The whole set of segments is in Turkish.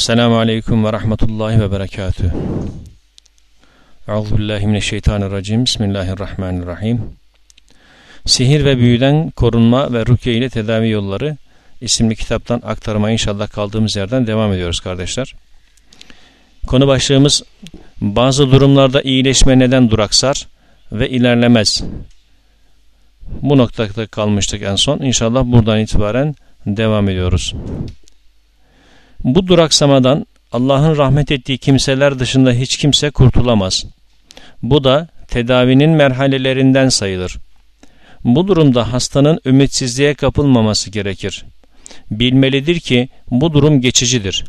Selamun Aleyküm ve Rahmetullahi ve Berekatüh. Euzubillahimineşşeytanirracim. Bismillahirrahmanirrahim. Sihir ve büyüden korunma ve rukiye ile tedavi yolları isimli kitaptan aktarmaya inşallah kaldığımız yerden devam ediyoruz kardeşler. Konu başlığımız bazı durumlarda iyileşme neden duraksar ve ilerlemez. Bu noktada kalmıştık en son. İnşallah buradan itibaren devam ediyoruz. Bu duraksamadan Allah'ın rahmet ettiği kimseler dışında hiç kimse kurtulamaz. Bu da tedavinin merhalelerinden sayılır. Bu durumda hastanın ümitsizliğe kapılmaması gerekir. Bilmelidir ki bu durum geçicidir.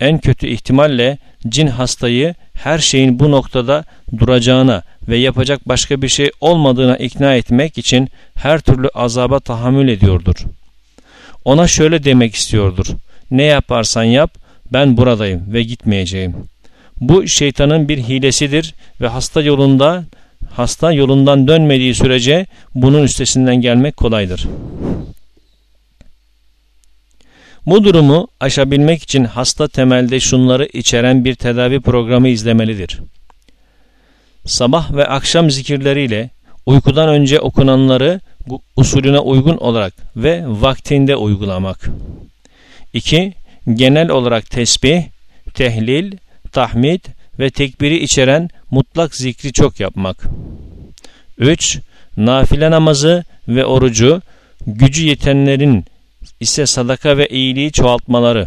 En kötü ihtimalle cin hastayı her şeyin bu noktada duracağına ve yapacak başka bir şey olmadığına ikna etmek için her türlü azaba tahammül ediyordur. Ona şöyle demek istiyordur. Ne yaparsan yap ben buradayım ve gitmeyeceğim. Bu şeytanın bir hilesidir ve hasta yolunda hasta yolundan dönmediği sürece bunun üstesinden gelmek kolaydır. Bu durumu aşabilmek için hasta temelde şunları içeren bir tedavi programı izlemelidir. Sabah ve akşam zikirleriyle uykudan önce okunanları usulüne uygun olarak ve vaktinde uygulamak. 2. Genel olarak tesbih, tehlil, tahmid ve tekbiri içeren mutlak zikri çok yapmak. 3. Nafile namazı ve orucu gücü yetenlerin ise sadaka ve iyiliği çoğaltmaları.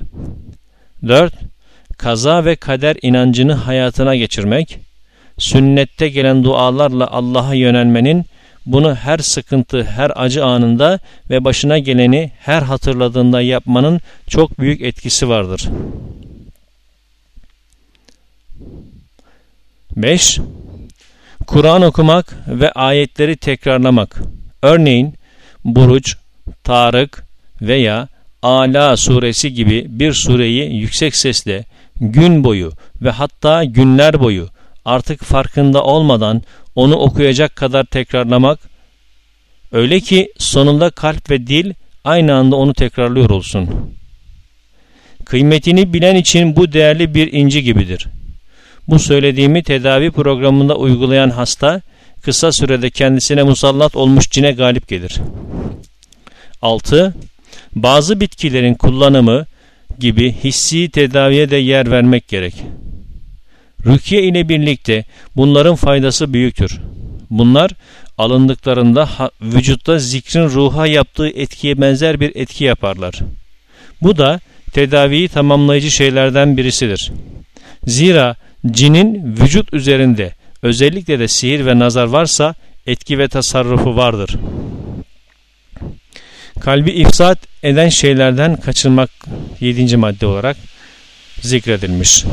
4. Kaza ve kader inancını hayatına geçirmek. Sünnette gelen dualarla Allah'a yönelmenin bunu her sıkıntı, her acı anında ve başına geleni her hatırladığında yapmanın çok büyük etkisi vardır. 5. Kur'an okumak ve ayetleri tekrarlamak. Örneğin Buruç, Tarık veya Ala suresi gibi bir sureyi yüksek sesle gün boyu ve hatta günler boyu artık farkında olmadan onu okuyacak kadar tekrarlamak, öyle ki sonunda kalp ve dil aynı anda onu tekrarlıyor olsun. Kıymetini bilen için bu değerli bir inci gibidir. Bu söylediğimi tedavi programında uygulayan hasta, kısa sürede kendisine musallat olmuş cine galip gelir. 6. Bazı bitkilerin kullanımı gibi hissi tedaviye de yer vermek gerek. Rukiye ile birlikte bunların faydası büyüktür. Bunlar alındıklarında vücutta zikrin ruha yaptığı etkiye benzer bir etki yaparlar. Bu da tedaviyi tamamlayıcı şeylerden birisidir. Zira cinin vücut üzerinde özellikle de sihir ve nazar varsa etki ve tasarrufu vardır. Kalbi ifsat eden şeylerden kaçınmak yedinci madde olarak zikredilmiş.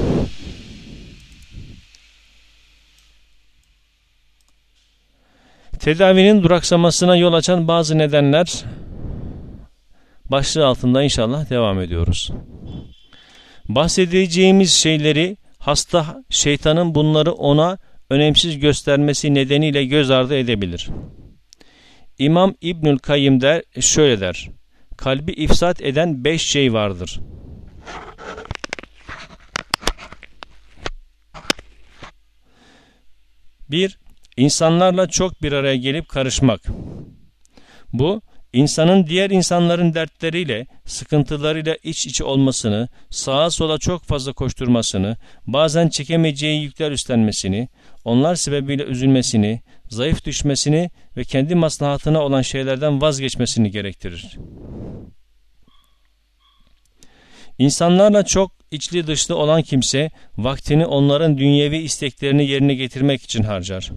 Tedavinin duraksamasına yol açan bazı nedenler başlığı altında inşallah devam ediyoruz. Bahsedeceğimiz şeyleri hasta şeytanın bunları ona önemsiz göstermesi nedeniyle göz ardı edebilir. İmam İbnül Kayyim der şöyle der. Kalbi ifsat eden beş şey vardır. Bir, insanlarla çok bir araya gelip karışmak. Bu, insanın diğer insanların dertleriyle, sıkıntılarıyla iç içe olmasını, sağa sola çok fazla koşturmasını, bazen çekemeyeceği yükler üstlenmesini, onlar sebebiyle üzülmesini, zayıf düşmesini ve kendi maslahatına olan şeylerden vazgeçmesini gerektirir. İnsanlarla çok içli dışlı olan kimse vaktini onların dünyevi isteklerini yerine getirmek için harcar.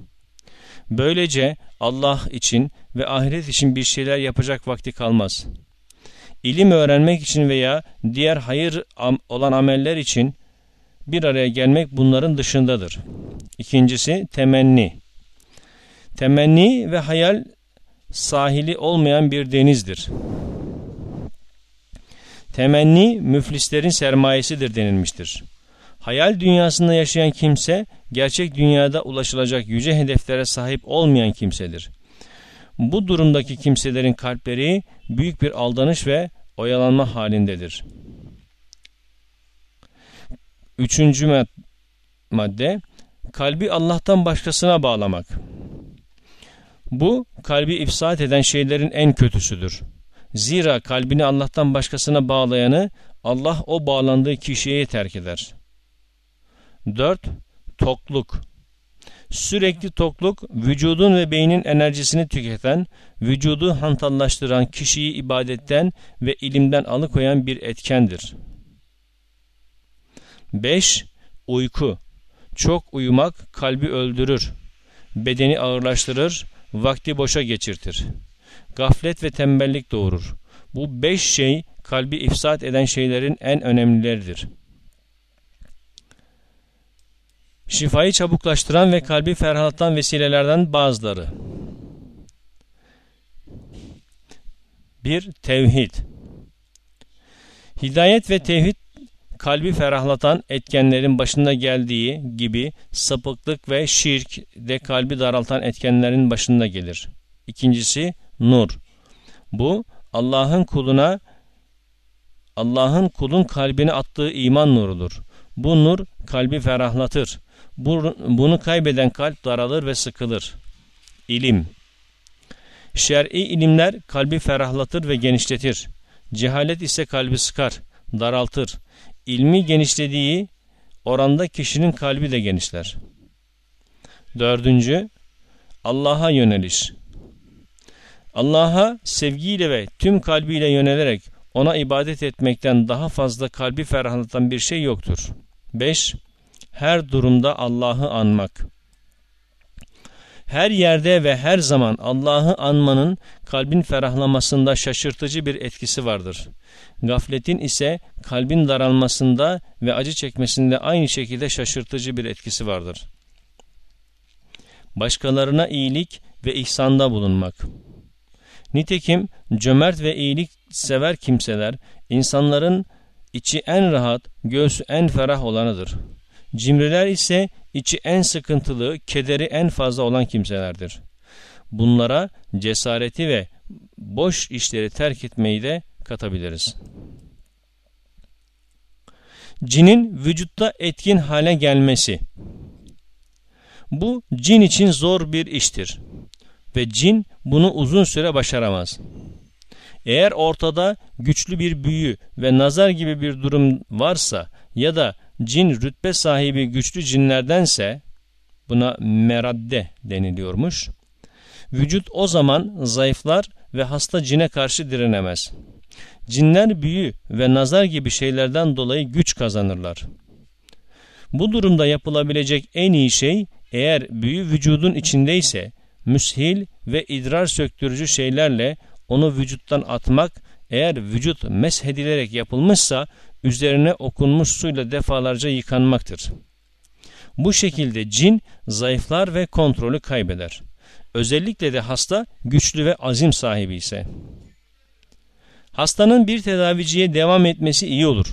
Böylece Allah için ve ahiret için bir şeyler yapacak vakti kalmaz. İlim öğrenmek için veya diğer hayır olan ameller için bir araya gelmek bunların dışındadır. İkincisi temenni. Temenni ve hayal sahili olmayan bir denizdir. Temenni müflislerin sermayesidir denilmiştir. Hayal dünyasında yaşayan kimse gerçek dünyada ulaşılacak yüce hedeflere sahip olmayan kimsedir. Bu durumdaki kimselerin kalpleri büyük bir aldanış ve oyalanma halindedir. Üçüncü madde kalbi Allah'tan başkasına bağlamak. Bu kalbi ifsat eden şeylerin en kötüsüdür. Zira kalbini Allah'tan başkasına bağlayanı Allah o bağlandığı kişiye terk eder. 4. Tokluk Sürekli tokluk, vücudun ve beynin enerjisini tüketen, vücudu hantallaştıran kişiyi ibadetten ve ilimden alıkoyan bir etkendir. 5. Uyku Çok uyumak kalbi öldürür, bedeni ağırlaştırır, vakti boşa geçirtir. Gaflet ve tembellik doğurur. Bu beş şey kalbi ifsat eden şeylerin en önemlileridir. Şifayı çabuklaştıran ve kalbi ferahatan vesilelerden bazıları. 1. Tevhid Hidayet ve tevhid kalbi ferahlatan etkenlerin başında geldiği gibi sapıklık ve şirk de kalbi daraltan etkenlerin başında gelir. İkincisi nur. Bu Allah'ın kuluna Allah'ın kulun kalbine attığı iman nurudur. Bu nur kalbi ferahlatır. Bunu kaybeden kalp daralır ve sıkılır. İlim Şer'i ilimler kalbi ferahlatır ve genişletir. Cehalet ise kalbi sıkar, daraltır. İlmi genişlediği oranda kişinin kalbi de genişler. Dördüncü, Allah'a yöneliş. Allah'a sevgiyle ve tüm kalbiyle yönelerek ona ibadet etmekten daha fazla kalbi ferahlatan bir şey yoktur. 5. Her durumda Allah'ı anmak. Her yerde ve her zaman Allah'ı anmanın kalbin ferahlamasında şaşırtıcı bir etkisi vardır. Gafletin ise kalbin daralmasında ve acı çekmesinde aynı şekilde şaşırtıcı bir etkisi vardır. Başkalarına iyilik ve ihsanda bulunmak. Nitekim cömert ve iyilik sever kimseler insanların içi en rahat, göğsü en ferah olanıdır. Cimriler ise içi en sıkıntılı, kederi en fazla olan kimselerdir. Bunlara cesareti ve boş işleri terk etmeyi de katabiliriz. Cinin vücutta etkin hale gelmesi. Bu cin için zor bir iştir ve cin bunu uzun süre başaramaz. Eğer ortada güçlü bir büyü ve nazar gibi bir durum varsa ya da cin rütbe sahibi güçlü cinlerdense buna meradde deniliyormuş. Vücut o zaman zayıflar ve hasta cine karşı direnemez. Cinler büyü ve nazar gibi şeylerden dolayı güç kazanırlar. Bu durumda yapılabilecek en iyi şey eğer büyü vücudun içindeyse müshil ve idrar söktürücü şeylerle onu vücuttan atmak eğer vücut meshedilerek yapılmışsa üzerine okunmuş suyla defalarca yıkanmaktır. Bu şekilde cin zayıflar ve kontrolü kaybeder. Özellikle de hasta güçlü ve azim sahibi ise. Hastanın bir tedaviciye devam etmesi iyi olur.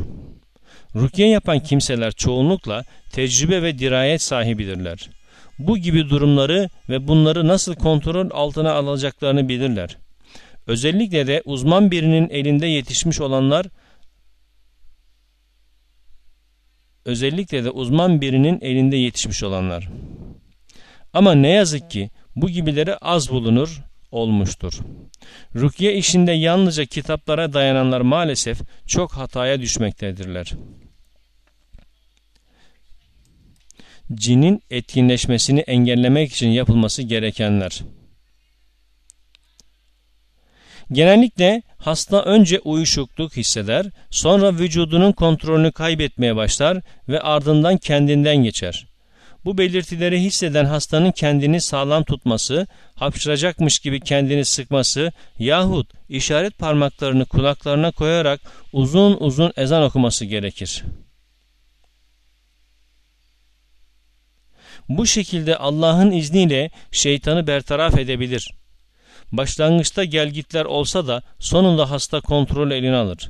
Rukiye yapan kimseler çoğunlukla tecrübe ve dirayet sahibidirler. Bu gibi durumları ve bunları nasıl kontrol altına alacaklarını bilirler. Özellikle de uzman birinin elinde yetişmiş olanlar özellikle de uzman birinin elinde yetişmiş olanlar. Ama ne yazık ki bu gibileri az bulunur olmuştur. Rukiye işinde yalnızca kitaplara dayananlar maalesef çok hataya düşmektedirler. Cinin etkinleşmesini engellemek için yapılması gerekenler. Genellikle hasta önce uyuşukluk hisseder, sonra vücudunun kontrolünü kaybetmeye başlar ve ardından kendinden geçer. Bu belirtileri hisseden hastanın kendini sağlam tutması, hapşıracakmış gibi kendini sıkması yahut işaret parmaklarını kulaklarına koyarak uzun uzun ezan okuması gerekir. Bu şekilde Allah'ın izniyle şeytanı bertaraf edebilir. Başlangıçta gelgitler olsa da sonunda hasta kontrol eline alır.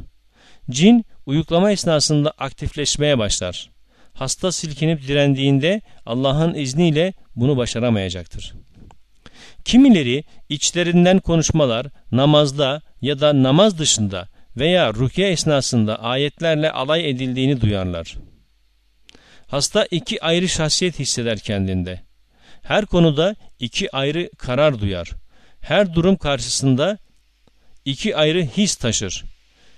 Cin uyuklama esnasında aktifleşmeye başlar. Hasta silkinip direndiğinde Allah'ın izniyle bunu başaramayacaktır. Kimileri içlerinden konuşmalar namazda ya da namaz dışında veya rukiye esnasında ayetlerle alay edildiğini duyarlar. Hasta iki ayrı şahsiyet hisseder kendinde. Her konuda iki ayrı karar duyar. Her durum karşısında iki ayrı his taşır.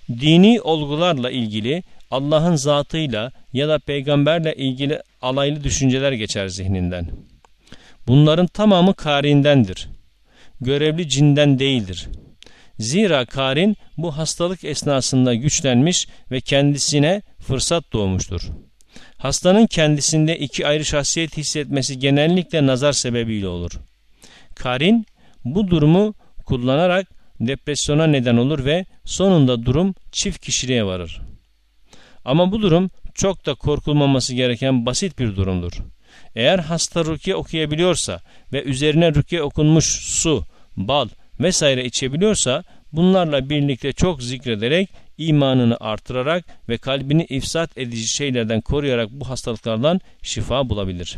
Dini olgularla ilgili Allah'ın zatıyla ya da peygamberle ilgili alaylı düşünceler geçer zihninden. Bunların tamamı karindendir. Görevli cinden değildir. Zira karin bu hastalık esnasında güçlenmiş ve kendisine fırsat doğmuştur. Hastanın kendisinde iki ayrı şahsiyet hissetmesi genellikle nazar sebebiyle olur. Karin bu durumu kullanarak depresyona neden olur ve sonunda durum çift kişiliğe varır. Ama bu durum çok da korkulmaması gereken basit bir durumdur. Eğer hasta rukiye okuyabiliyorsa ve üzerine rukiye okunmuş su, bal vesaire içebiliyorsa bunlarla birlikte çok zikrederek imanını artırarak ve kalbini ifsat edici şeylerden koruyarak bu hastalıklardan şifa bulabilir.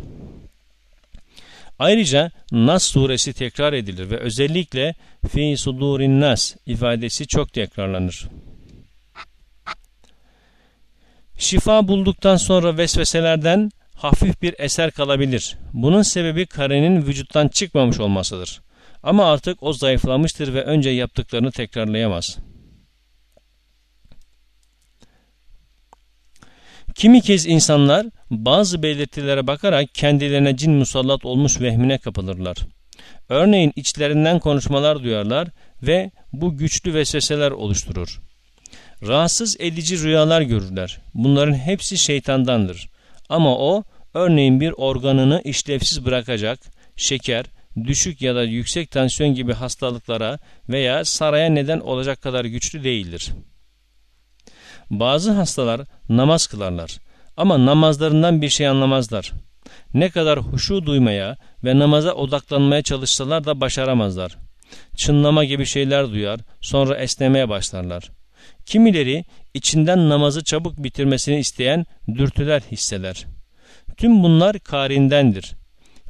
Ayrıca Nas suresi tekrar edilir ve özellikle fi sudurin nas ifadesi çok tekrarlanır. Şifa bulduktan sonra vesveselerden hafif bir eser kalabilir. Bunun sebebi karenin vücuttan çıkmamış olmasıdır. Ama artık o zayıflamıştır ve önce yaptıklarını tekrarlayamaz. Kimi kez insanlar bazı belirtilere bakarak kendilerine cin musallat olmuş vehmine kapılırlar. Örneğin içlerinden konuşmalar duyarlar ve bu güçlü vesveseler oluşturur. Rahatsız edici rüyalar görürler. Bunların hepsi şeytandandır. Ama o örneğin bir organını işlevsiz bırakacak, şeker, düşük ya da yüksek tansiyon gibi hastalıklara veya saraya neden olacak kadar güçlü değildir. Bazı hastalar namaz kılarlar ama namazlarından bir şey anlamazlar. Ne kadar huşu duymaya ve namaza odaklanmaya çalışsalar da başaramazlar. Çınlama gibi şeyler duyar, sonra esnemeye başlarlar. Kimileri içinden namazı çabuk bitirmesini isteyen dürtüler hisseder. Tüm bunlar karindendir.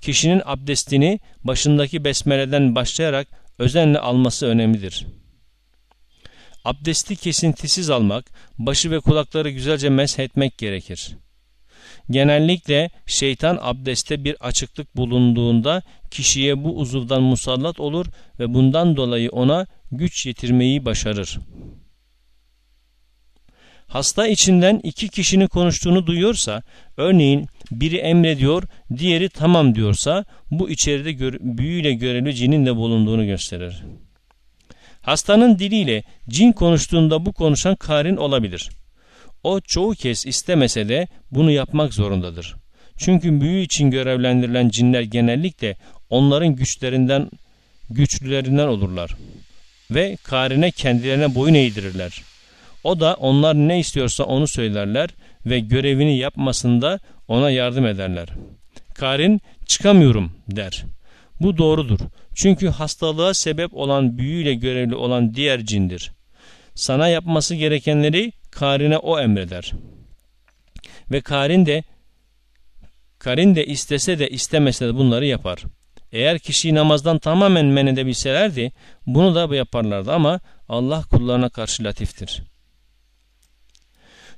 Kişinin abdestini başındaki besmeleden başlayarak özenle alması önemlidir. Abdesti kesintisiz almak, başı ve kulakları güzelce meshetmek gerekir. Genellikle şeytan abdeste bir açıklık bulunduğunda kişiye bu uzuvdan musallat olur ve bundan dolayı ona güç yetirmeyi başarır. Hasta içinden iki kişinin konuştuğunu duyuyorsa, örneğin biri emrediyor, diğeri tamam diyorsa, bu içeride büyüyle görevli cinin de bulunduğunu gösterir. Hastanın diliyle cin konuştuğunda bu konuşan karin olabilir. O çoğu kez istemese de bunu yapmak zorundadır. Çünkü büyü için görevlendirilen cinler genellikle onların güçlerinden güçlülerinden olurlar ve karine kendilerine boyun eğdirirler. O da onlar ne istiyorsa onu söylerler ve görevini yapmasında ona yardım ederler. Karin çıkamıyorum der. Bu doğrudur. Çünkü hastalığa sebep olan büyüyle görevli olan diğer cindir. Sana yapması gerekenleri Karin'e o emreder. Ve Karin de Karin de istese de istemese de bunları yapar. Eğer kişiyi namazdan tamamen men edebilselerdi bunu da yaparlardı ama Allah kullarına karşı latiftir.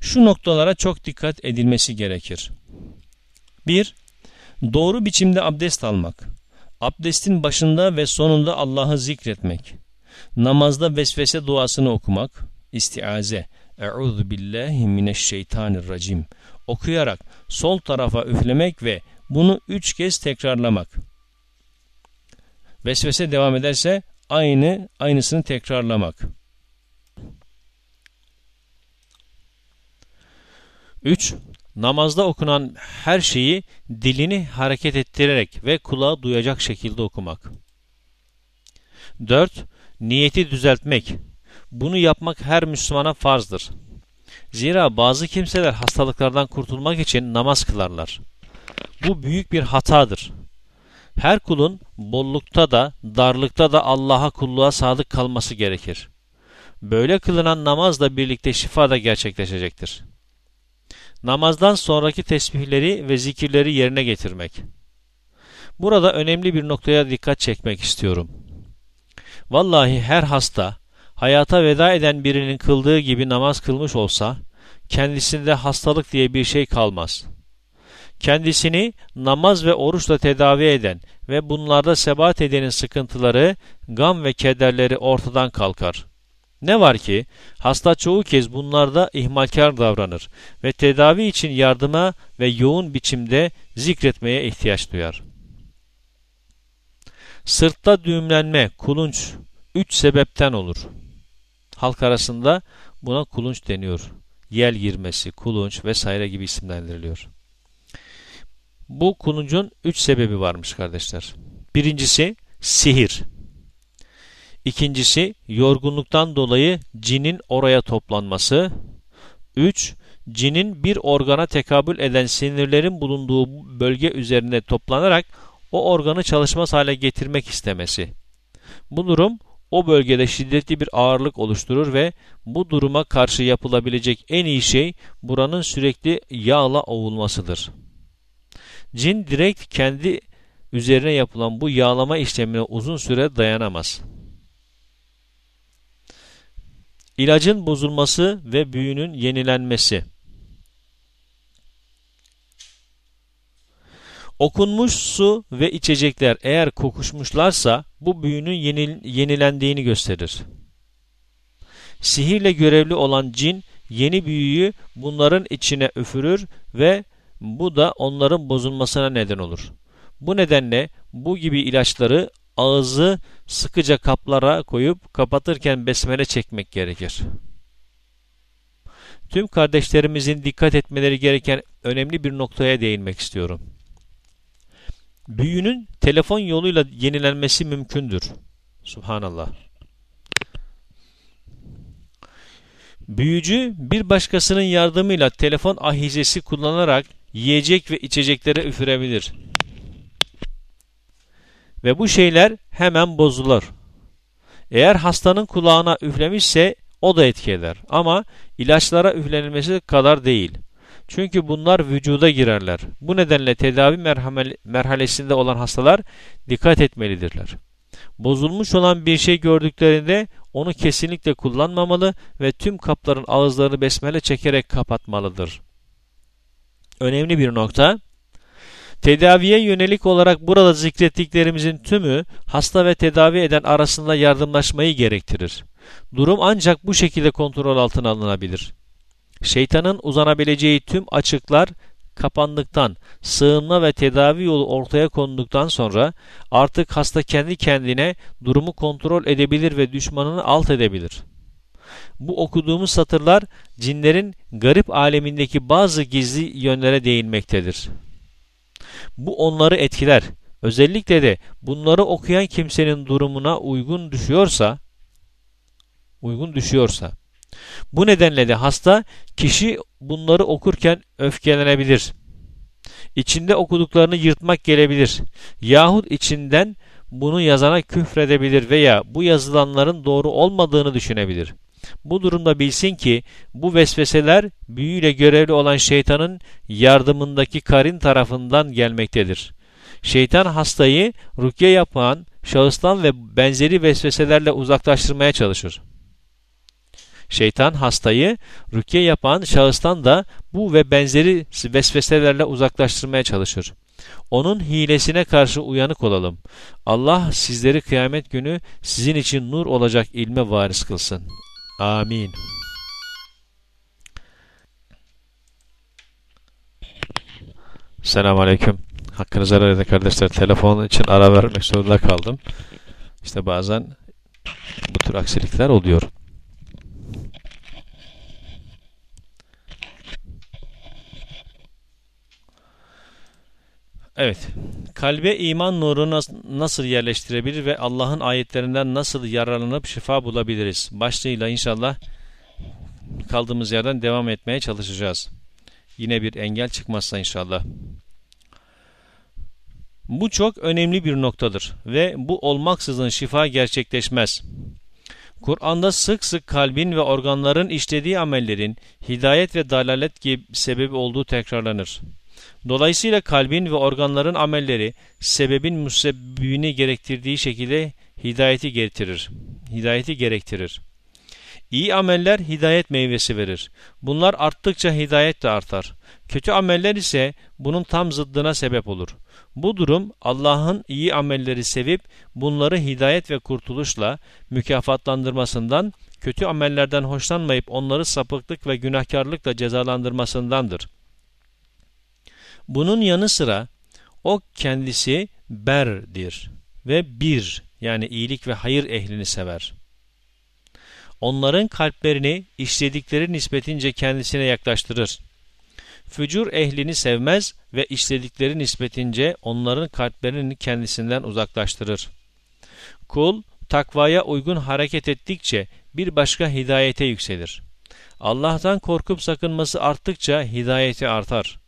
Şu noktalara çok dikkat edilmesi gerekir. 1. Doğru biçimde abdest almak. Abdestin başında ve sonunda Allah'ı zikretmek. Namazda vesvese duasını okumak. İstiaze. Euzu billahi mineşşeytanirracim. Okuyarak sol tarafa üflemek ve bunu üç kez tekrarlamak. Vesvese devam ederse aynı aynısını tekrarlamak. 3. Namazda okunan her şeyi dilini hareket ettirerek ve kulağı duyacak şekilde okumak. 4. Niyeti düzeltmek. Bunu yapmak her Müslümana farzdır. Zira bazı kimseler hastalıklardan kurtulmak için namaz kılarlar. Bu büyük bir hatadır. Her kulun bollukta da darlıkta da Allah'a kulluğa sadık kalması gerekir. Böyle kılınan namazla birlikte şifa da gerçekleşecektir namazdan sonraki tesbihleri ve zikirleri yerine getirmek. Burada önemli bir noktaya dikkat çekmek istiyorum. Vallahi her hasta hayata veda eden birinin kıldığı gibi namaz kılmış olsa kendisinde hastalık diye bir şey kalmaz. kendisini namaz ve oruçla tedavi eden ve bunlarda sebat edenin sıkıntıları, gam ve kederleri ortadan kalkar. Ne var ki hasta çoğu kez bunlarda ihmalkar davranır ve tedavi için yardıma ve yoğun biçimde zikretmeye ihtiyaç duyar. Sırtta düğümlenme, kulunç üç sebepten olur. Halk arasında buna kulunç deniyor. Yel girmesi, kulunç vesaire gibi isimlendiriliyor. Bu kuluncun üç sebebi varmış kardeşler. Birincisi sihir. İkincisi yorgunluktan dolayı cinin oraya toplanması. 3. Cinin bir organa tekabül eden sinirlerin bulunduğu bölge üzerinde toplanarak o organı çalışmaz hale getirmek istemesi. Bu durum o bölgede şiddetli bir ağırlık oluşturur ve bu duruma karşı yapılabilecek en iyi şey buranın sürekli yağla ovulmasıdır. Cin direkt kendi üzerine yapılan bu yağlama işlemine uzun süre dayanamaz. İlacın bozulması ve büyünün yenilenmesi. Okunmuş su ve içecekler eğer kokuşmuşlarsa bu büyünün yenil yenilendiğini gösterir. Sihirle görevli olan cin yeni büyüyü bunların içine üfürür ve bu da onların bozulmasına neden olur. Bu nedenle bu gibi ilaçları ağzı sıkıca kaplara koyup kapatırken besmele çekmek gerekir. Tüm kardeşlerimizin dikkat etmeleri gereken önemli bir noktaya değinmek istiyorum. Büyünün telefon yoluyla yenilenmesi mümkündür. Subhanallah. Büyücü bir başkasının yardımıyla telefon ahizesi kullanarak yiyecek ve içeceklere üfürebilir. Ve bu şeyler hemen bozulur. Eğer hastanın kulağına üflemişse o da etki eder. Ama ilaçlara üflenilmesi kadar değil. Çünkü bunlar vücuda girerler. Bu nedenle tedavi merhalesinde olan hastalar dikkat etmelidirler. Bozulmuş olan bir şey gördüklerinde onu kesinlikle kullanmamalı ve tüm kapların ağızlarını besmele çekerek kapatmalıdır. Önemli bir nokta, Tedaviye yönelik olarak burada zikrettiklerimizin tümü hasta ve tedavi eden arasında yardımlaşmayı gerektirir. Durum ancak bu şekilde kontrol altına alınabilir. Şeytanın uzanabileceği tüm açıklar kapandıktan, sığınma ve tedavi yolu ortaya konduktan sonra artık hasta kendi kendine durumu kontrol edebilir ve düşmanını alt edebilir. Bu okuduğumuz satırlar cinlerin garip alemindeki bazı gizli yönlere değinmektedir. Bu onları etkiler. Özellikle de bunları okuyan kimsenin durumuna uygun düşüyorsa uygun düşüyorsa bu nedenle de hasta kişi bunları okurken öfkelenebilir. İçinde okuduklarını yırtmak gelebilir. Yahut içinden bunu yazana küfredebilir veya bu yazılanların doğru olmadığını düşünebilir. Bu durumda bilsin ki bu vesveseler büyüyle görevli olan şeytanın yardımındaki karin tarafından gelmektedir. Şeytan hastayı rukye yapan şahıstan ve benzeri vesveselerle uzaklaştırmaya çalışır. Şeytan hastayı rükye yapan şahıstan da bu ve benzeri vesveselerle uzaklaştırmaya çalışır. Onun hilesine karşı uyanık olalım. Allah sizleri kıyamet günü sizin için nur olacak ilme varis kılsın. Amin. Selamun Aleyküm. Hakkınızı helal kardeşler. Telefon için ara vermek zorunda kaldım. İşte bazen bu tür aksilikler oluyor. Evet. Kalbe iman nurunu nasıl yerleştirebilir ve Allah'ın ayetlerinden nasıl yararlanıp şifa bulabiliriz? Başlığıyla inşallah kaldığımız yerden devam etmeye çalışacağız. Yine bir engel çıkmazsa inşallah. Bu çok önemli bir noktadır ve bu olmaksızın şifa gerçekleşmez. Kur'an'da sık sık kalbin ve organların işlediği amellerin hidayet ve dalalet gibi sebebi olduğu tekrarlanır. Dolayısıyla kalbin ve organların amelleri sebebin müsebbibini gerektirdiği şekilde hidayeti getirir. Hidayeti gerektirir. İyi ameller hidayet meyvesi verir. Bunlar arttıkça hidayet de artar. Kötü ameller ise bunun tam zıddına sebep olur. Bu durum Allah'ın iyi amelleri sevip bunları hidayet ve kurtuluşla mükafatlandırmasından, kötü amellerden hoşlanmayıp onları sapıklık ve günahkarlıkla cezalandırmasındandır. Bunun yanı sıra o kendisi berdir ve bir yani iyilik ve hayır ehlini sever. Onların kalplerini işledikleri nispetince kendisine yaklaştırır. Fücur ehlini sevmez ve işledikleri nispetince onların kalplerini kendisinden uzaklaştırır. Kul takvaya uygun hareket ettikçe bir başka hidayete yükselir. Allah'tan korkup sakınması arttıkça hidayeti artar.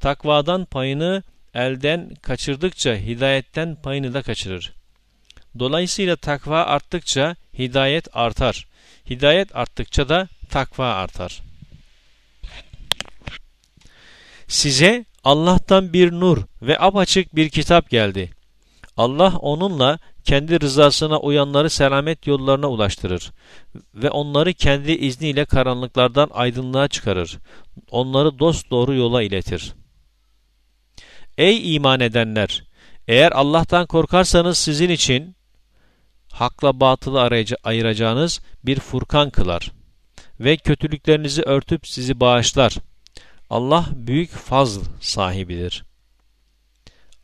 Takvadan payını elden kaçırdıkça hidayetten payını da kaçırır. Dolayısıyla takva arttıkça hidayet artar. Hidayet arttıkça da takva artar. Size Allah'tan bir nur ve apaçık bir kitap geldi. Allah onunla kendi rızasına uyanları selamet yollarına ulaştırır ve onları kendi izniyle karanlıklardan aydınlığa çıkarır. Onları dost doğru yola iletir. Ey iman edenler! Eğer Allah'tan korkarsanız sizin için hakla batılı ayıracağınız bir furkan kılar ve kötülüklerinizi örtüp sizi bağışlar. Allah büyük fazl sahibidir.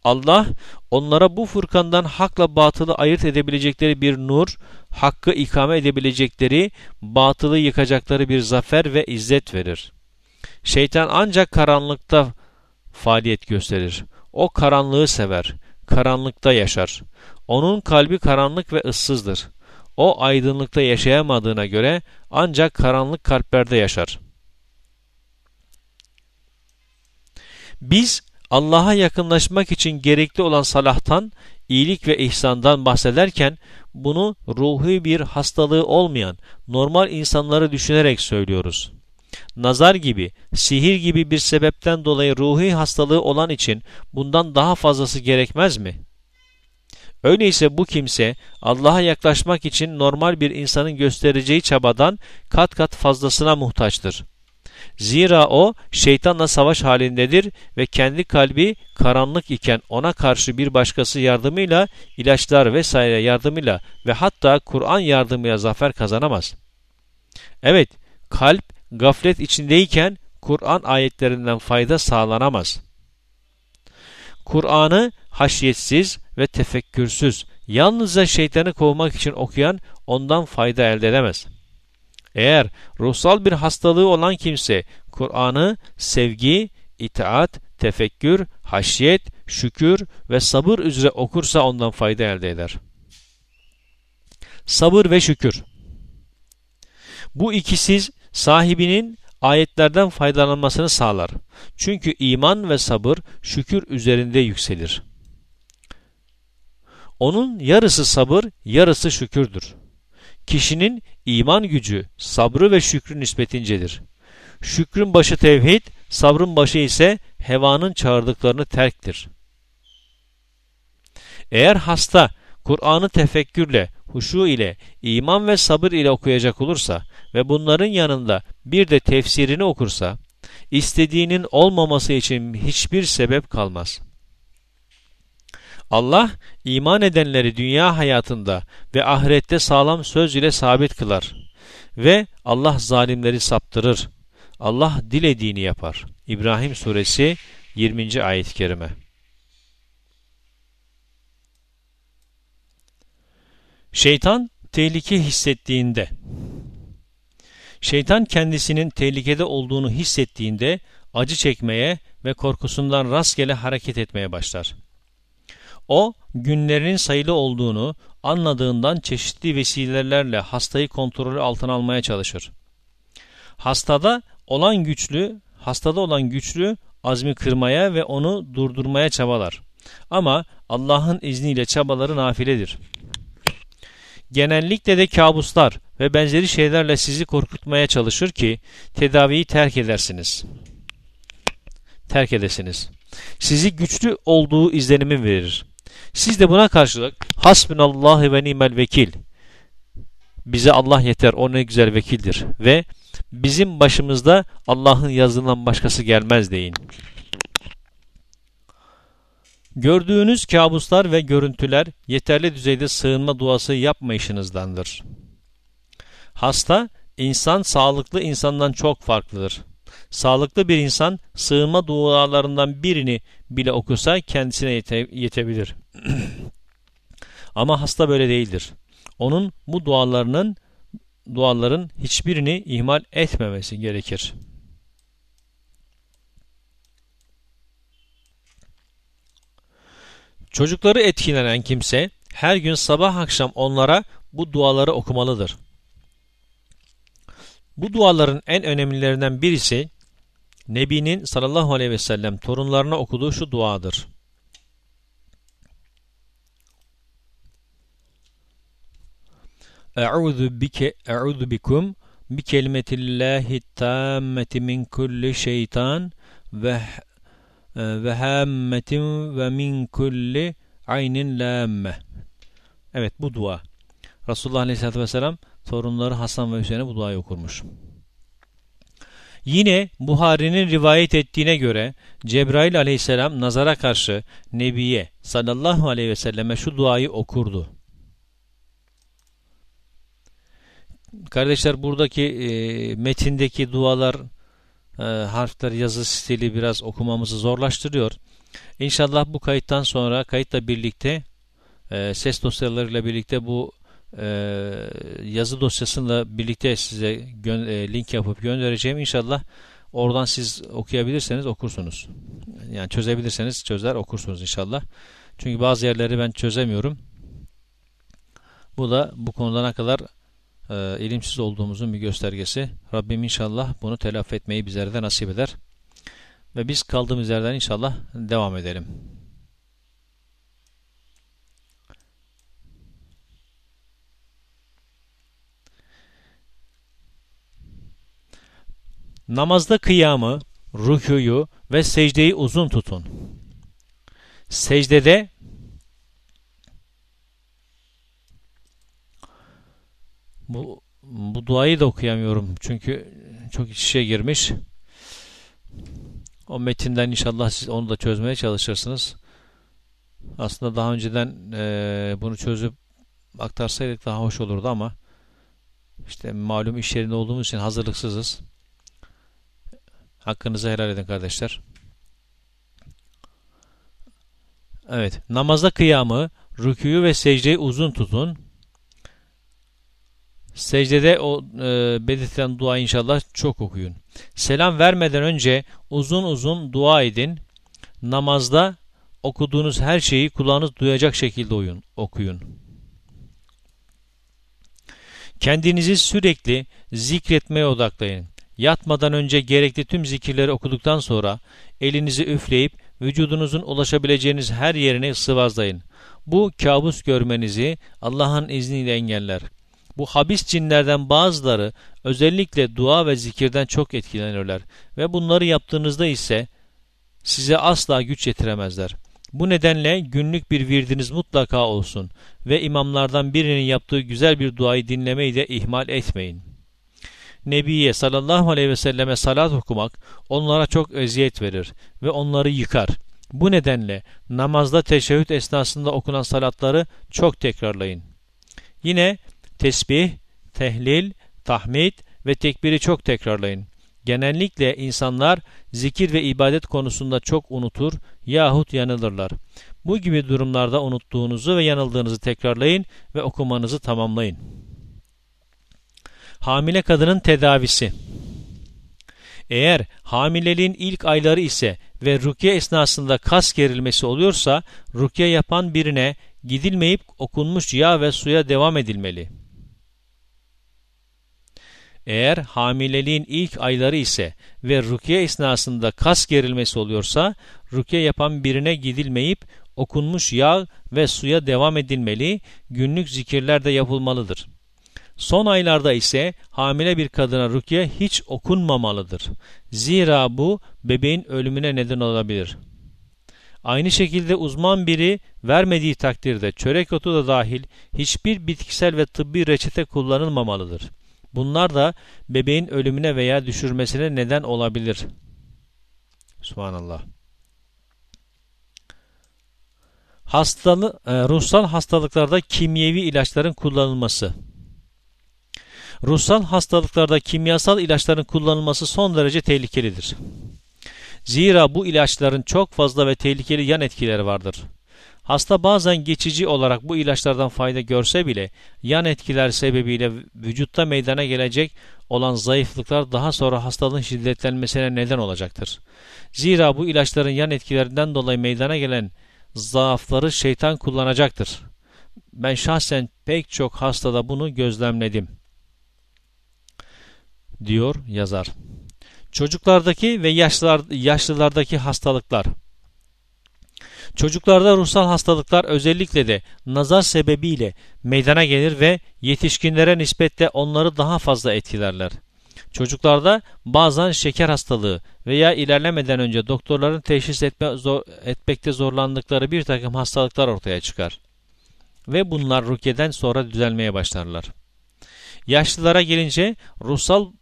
Allah onlara bu furkandan hakla batılı ayırt edebilecekleri bir nur, hakkı ikame edebilecekleri, batılı yıkacakları bir zafer ve izzet verir. Şeytan ancak karanlıkta faaliyet gösterir. O karanlığı sever, karanlıkta yaşar. Onun kalbi karanlık ve ıssızdır. O aydınlıkta yaşayamadığına göre ancak karanlık kalplerde yaşar. Biz Allah'a yakınlaşmak için gerekli olan salahtan, iyilik ve ihsandan bahsederken bunu ruhi bir hastalığı olmayan normal insanları düşünerek söylüyoruz. Nazar gibi, sihir gibi bir sebepten dolayı ruhi hastalığı olan için bundan daha fazlası gerekmez mi? Öyleyse bu kimse Allah'a yaklaşmak için normal bir insanın göstereceği çabadan kat kat fazlasına muhtaçtır. Zira o şeytanla savaş halindedir ve kendi kalbi karanlık iken ona karşı bir başkası yardımıyla, ilaçlar vesaire yardımıyla ve hatta Kur'an yardımıyla zafer kazanamaz. Evet, kalp gaflet içindeyken Kur'an ayetlerinden fayda sağlanamaz. Kur'an'ı haşyetsiz ve tefekkürsüz, yalnızca şeytanı kovmak için okuyan ondan fayda elde edemez. Eğer ruhsal bir hastalığı olan kimse Kur'an'ı sevgi, itaat, tefekkür, haşyet, şükür ve sabır üzere okursa ondan fayda elde eder. Sabır ve şükür. Bu ikisiz sahibinin ayetlerden faydalanmasını sağlar. Çünkü iman ve sabır şükür üzerinde yükselir. Onun yarısı sabır, yarısı şükürdür. Kişinin iman gücü, sabrı ve şükrü nispetincedir. Şükrün başı tevhid, sabrın başı ise hevanın çağırdıklarını terktir. Eğer hasta Kur'an'ı tefekkürle, huşu ile, iman ve sabır ile okuyacak olursa ve bunların yanında bir de tefsirini okursa, istediğinin olmaması için hiçbir sebep kalmaz. Allah iman edenleri dünya hayatında ve ahirette sağlam söz ile sabit kılar ve Allah zalimleri saptırır. Allah dilediğini yapar. İbrahim suresi 20. ayet-i kerime. Şeytan tehlike hissettiğinde Şeytan kendisinin tehlikede olduğunu hissettiğinde acı çekmeye ve korkusundan rastgele hareket etmeye başlar. O günlerinin sayılı olduğunu anladığından çeşitli vesilelerle hastayı kontrolü altına almaya çalışır. Hastada olan güçlü, hastada olan güçlü azmi kırmaya ve onu durdurmaya çabalar. Ama Allah'ın izniyle çabaları nafiledir. Genellikle de kabuslar ve benzeri şeylerle sizi korkutmaya çalışır ki tedaviyi terk edersiniz. Terk edesiniz. Sizi güçlü olduğu izlenimi verir. Siz de buna karşılık hasbunallah ve nimel vekil bize Allah yeter, o ne güzel vekildir ve bizim başımızda Allah'ın yazından başkası gelmez deyin. Gördüğünüz kabuslar ve görüntüler yeterli düzeyde sığınma duası yapmayışınızdandır. Hasta, insan sağlıklı insandan çok farklıdır. Sağlıklı bir insan sığınma dualarından birini bile okusa kendisine yete yetebilir. Ama hasta böyle değildir. Onun bu dualarının duaların hiçbirini ihmal etmemesi gerekir. Çocukları etkilenen kimse her gün sabah akşam onlara bu duaları okumalıdır. Bu duaların en önemlilerinden birisi Nebi'nin sallallahu aleyhi ve sellem torunlarına okuduğu şu duadır. Eûzu bike eûzu bikum bi kelimetillahi tammeti min kulli şeytan ve ve hammetin ve min kulli aynin lamme. Evet bu dua. Resulullah Aleyhisselatü Vesselam torunları Hasan ve Hüseyin'e bu duayı okurmuş. Yine Buhari'nin rivayet ettiğine göre Cebrail aleyhisselam nazara karşı Nebiye sallallahu aleyhi ve selleme şu duayı okurdu. Kardeşler buradaki e, metindeki dualar e, harfler yazı stili biraz okumamızı zorlaştırıyor. İnşallah bu kayıttan sonra kayıtla birlikte e, ses dosyalarıyla birlikte bu yazı dosyasıyla birlikte size e, link yapıp göndereceğim. İnşallah oradan siz okuyabilirseniz okursunuz. Yani çözebilirseniz çözer okursunuz inşallah. Çünkü bazı yerleri ben çözemiyorum. Bu da bu konuda ne kadar e, ilimsiz olduğumuzun bir göstergesi. Rabbim inşallah bunu telafi etmeyi bizlere de nasip eder. Ve biz kaldığımız yerden inşallah devam edelim. Namazda kıyamı, rükûyu ve secdeyi uzun tutun. Secdede bu bu duayı da okuyamıyorum çünkü çok iç içe girmiş. O metinden inşallah siz onu da çözmeye çalışırsınız. Aslında daha önceden e, bunu çözüp aktarsaydık daha hoş olurdu ama işte malum iş yerinde olduğumuz için hazırlıksızız. Hakkınızı helal edin kardeşler. Evet. Namazda kıyamı, rüküyü ve secdeyi uzun tutun. Secdede o e, belirtilen dua inşallah çok okuyun. Selam vermeden önce uzun uzun dua edin. Namazda okuduğunuz her şeyi kulağınız duyacak şekilde oyun, okuyun. Kendinizi sürekli zikretmeye odaklayın. Yatmadan önce gerekli tüm zikirleri okuduktan sonra elinizi üfleyip vücudunuzun ulaşabileceğiniz her yerine sıvazlayın. Bu kabus görmenizi Allah'ın izniyle engeller. Bu habis cinlerden bazıları özellikle dua ve zikirden çok etkilenirler ve bunları yaptığınızda ise size asla güç yetiremezler. Bu nedenle günlük bir virdiniz mutlaka olsun ve imamlardan birinin yaptığı güzel bir duayı dinlemeyi de ihmal etmeyin.'' Nebiye sallallahu aleyhi ve selleme salat okumak onlara çok eziyet verir ve onları yıkar. Bu nedenle namazda teşehhüd esnasında okunan salatları çok tekrarlayın. Yine tesbih, tehlil, tahmid ve tekbiri çok tekrarlayın. Genellikle insanlar zikir ve ibadet konusunda çok unutur yahut yanılırlar. Bu gibi durumlarda unuttuğunuzu ve yanıldığınızı tekrarlayın ve okumanızı tamamlayın. Hamile kadının tedavisi. Eğer hamileliğin ilk ayları ise ve rukiye esnasında kas gerilmesi oluyorsa rukiye yapan birine gidilmeyip okunmuş yağ ve suya devam edilmeli. Eğer hamileliğin ilk ayları ise ve rukiye esnasında kas gerilmesi oluyorsa rukiye yapan birine gidilmeyip okunmuş yağ ve suya devam edilmeli, günlük zikirler de yapılmalıdır. Son aylarda ise hamile bir kadına rukiye hiç okunmamalıdır. Zira bu bebeğin ölümüne neden olabilir. Aynı şekilde uzman biri vermediği takdirde çörek otu da dahil hiçbir bitkisel ve tıbbi reçete kullanılmamalıdır. Bunlar da bebeğin ölümüne veya düşürmesine neden olabilir. Subhanallah. Hastalı, e, ruhsal hastalıklarda kimyevi ilaçların kullanılması. Ruhsal hastalıklarda kimyasal ilaçların kullanılması son derece tehlikelidir. Zira bu ilaçların çok fazla ve tehlikeli yan etkileri vardır. Hasta bazen geçici olarak bu ilaçlardan fayda görse bile yan etkiler sebebiyle vücutta meydana gelecek olan zayıflıklar daha sonra hastalığın şiddetlenmesine neden olacaktır. Zira bu ilaçların yan etkilerinden dolayı meydana gelen zaafları şeytan kullanacaktır. Ben şahsen pek çok hastada bunu gözlemledim. Diyor yazar. Çocuklardaki ve yaşlılar, yaşlılardaki hastalıklar. Çocuklarda ruhsal hastalıklar özellikle de nazar sebebiyle meydana gelir ve yetişkinlere nispetle onları daha fazla etkilerler. Çocuklarda bazen şeker hastalığı veya ilerlemeden önce doktorların teşhis etme, zor, etmekte zorlandıkları bir takım hastalıklar ortaya çıkar. Ve bunlar rukyeden sonra düzelmeye başlarlar. Yaşlılara gelince ruhsal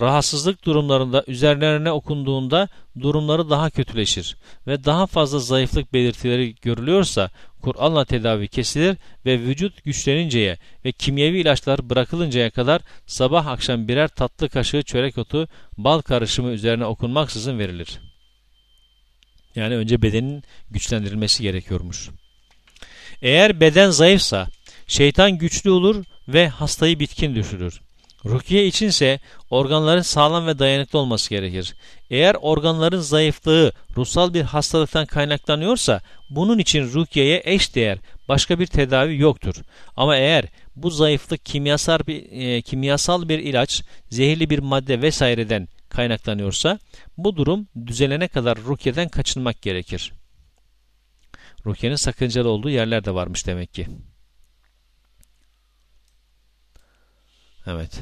rahatsızlık durumlarında üzerlerine okunduğunda durumları daha kötüleşir ve daha fazla zayıflık belirtileri görülüyorsa Kur'an'la tedavi kesilir ve vücut güçleninceye ve kimyevi ilaçlar bırakılıncaya kadar sabah akşam birer tatlı kaşığı çörek otu bal karışımı üzerine okunmaksızın verilir. Yani önce bedenin güçlendirilmesi gerekiyormuş. Eğer beden zayıfsa şeytan güçlü olur ve hastayı bitkin düşürür. Rukiye içinse organların sağlam ve dayanıklı olması gerekir. Eğer organların zayıflığı ruhsal bir hastalıktan kaynaklanıyorsa bunun için rukiyeye eş değer başka bir tedavi yoktur. Ama eğer bu zayıflık kimyasal bir, e, kimyasal bir ilaç, zehirli bir madde vesaireden kaynaklanıyorsa bu durum düzelene kadar rukiyeden kaçınmak gerekir. Rukiyenin sakıncalı olduğu yerler de varmış demek ki. Evet.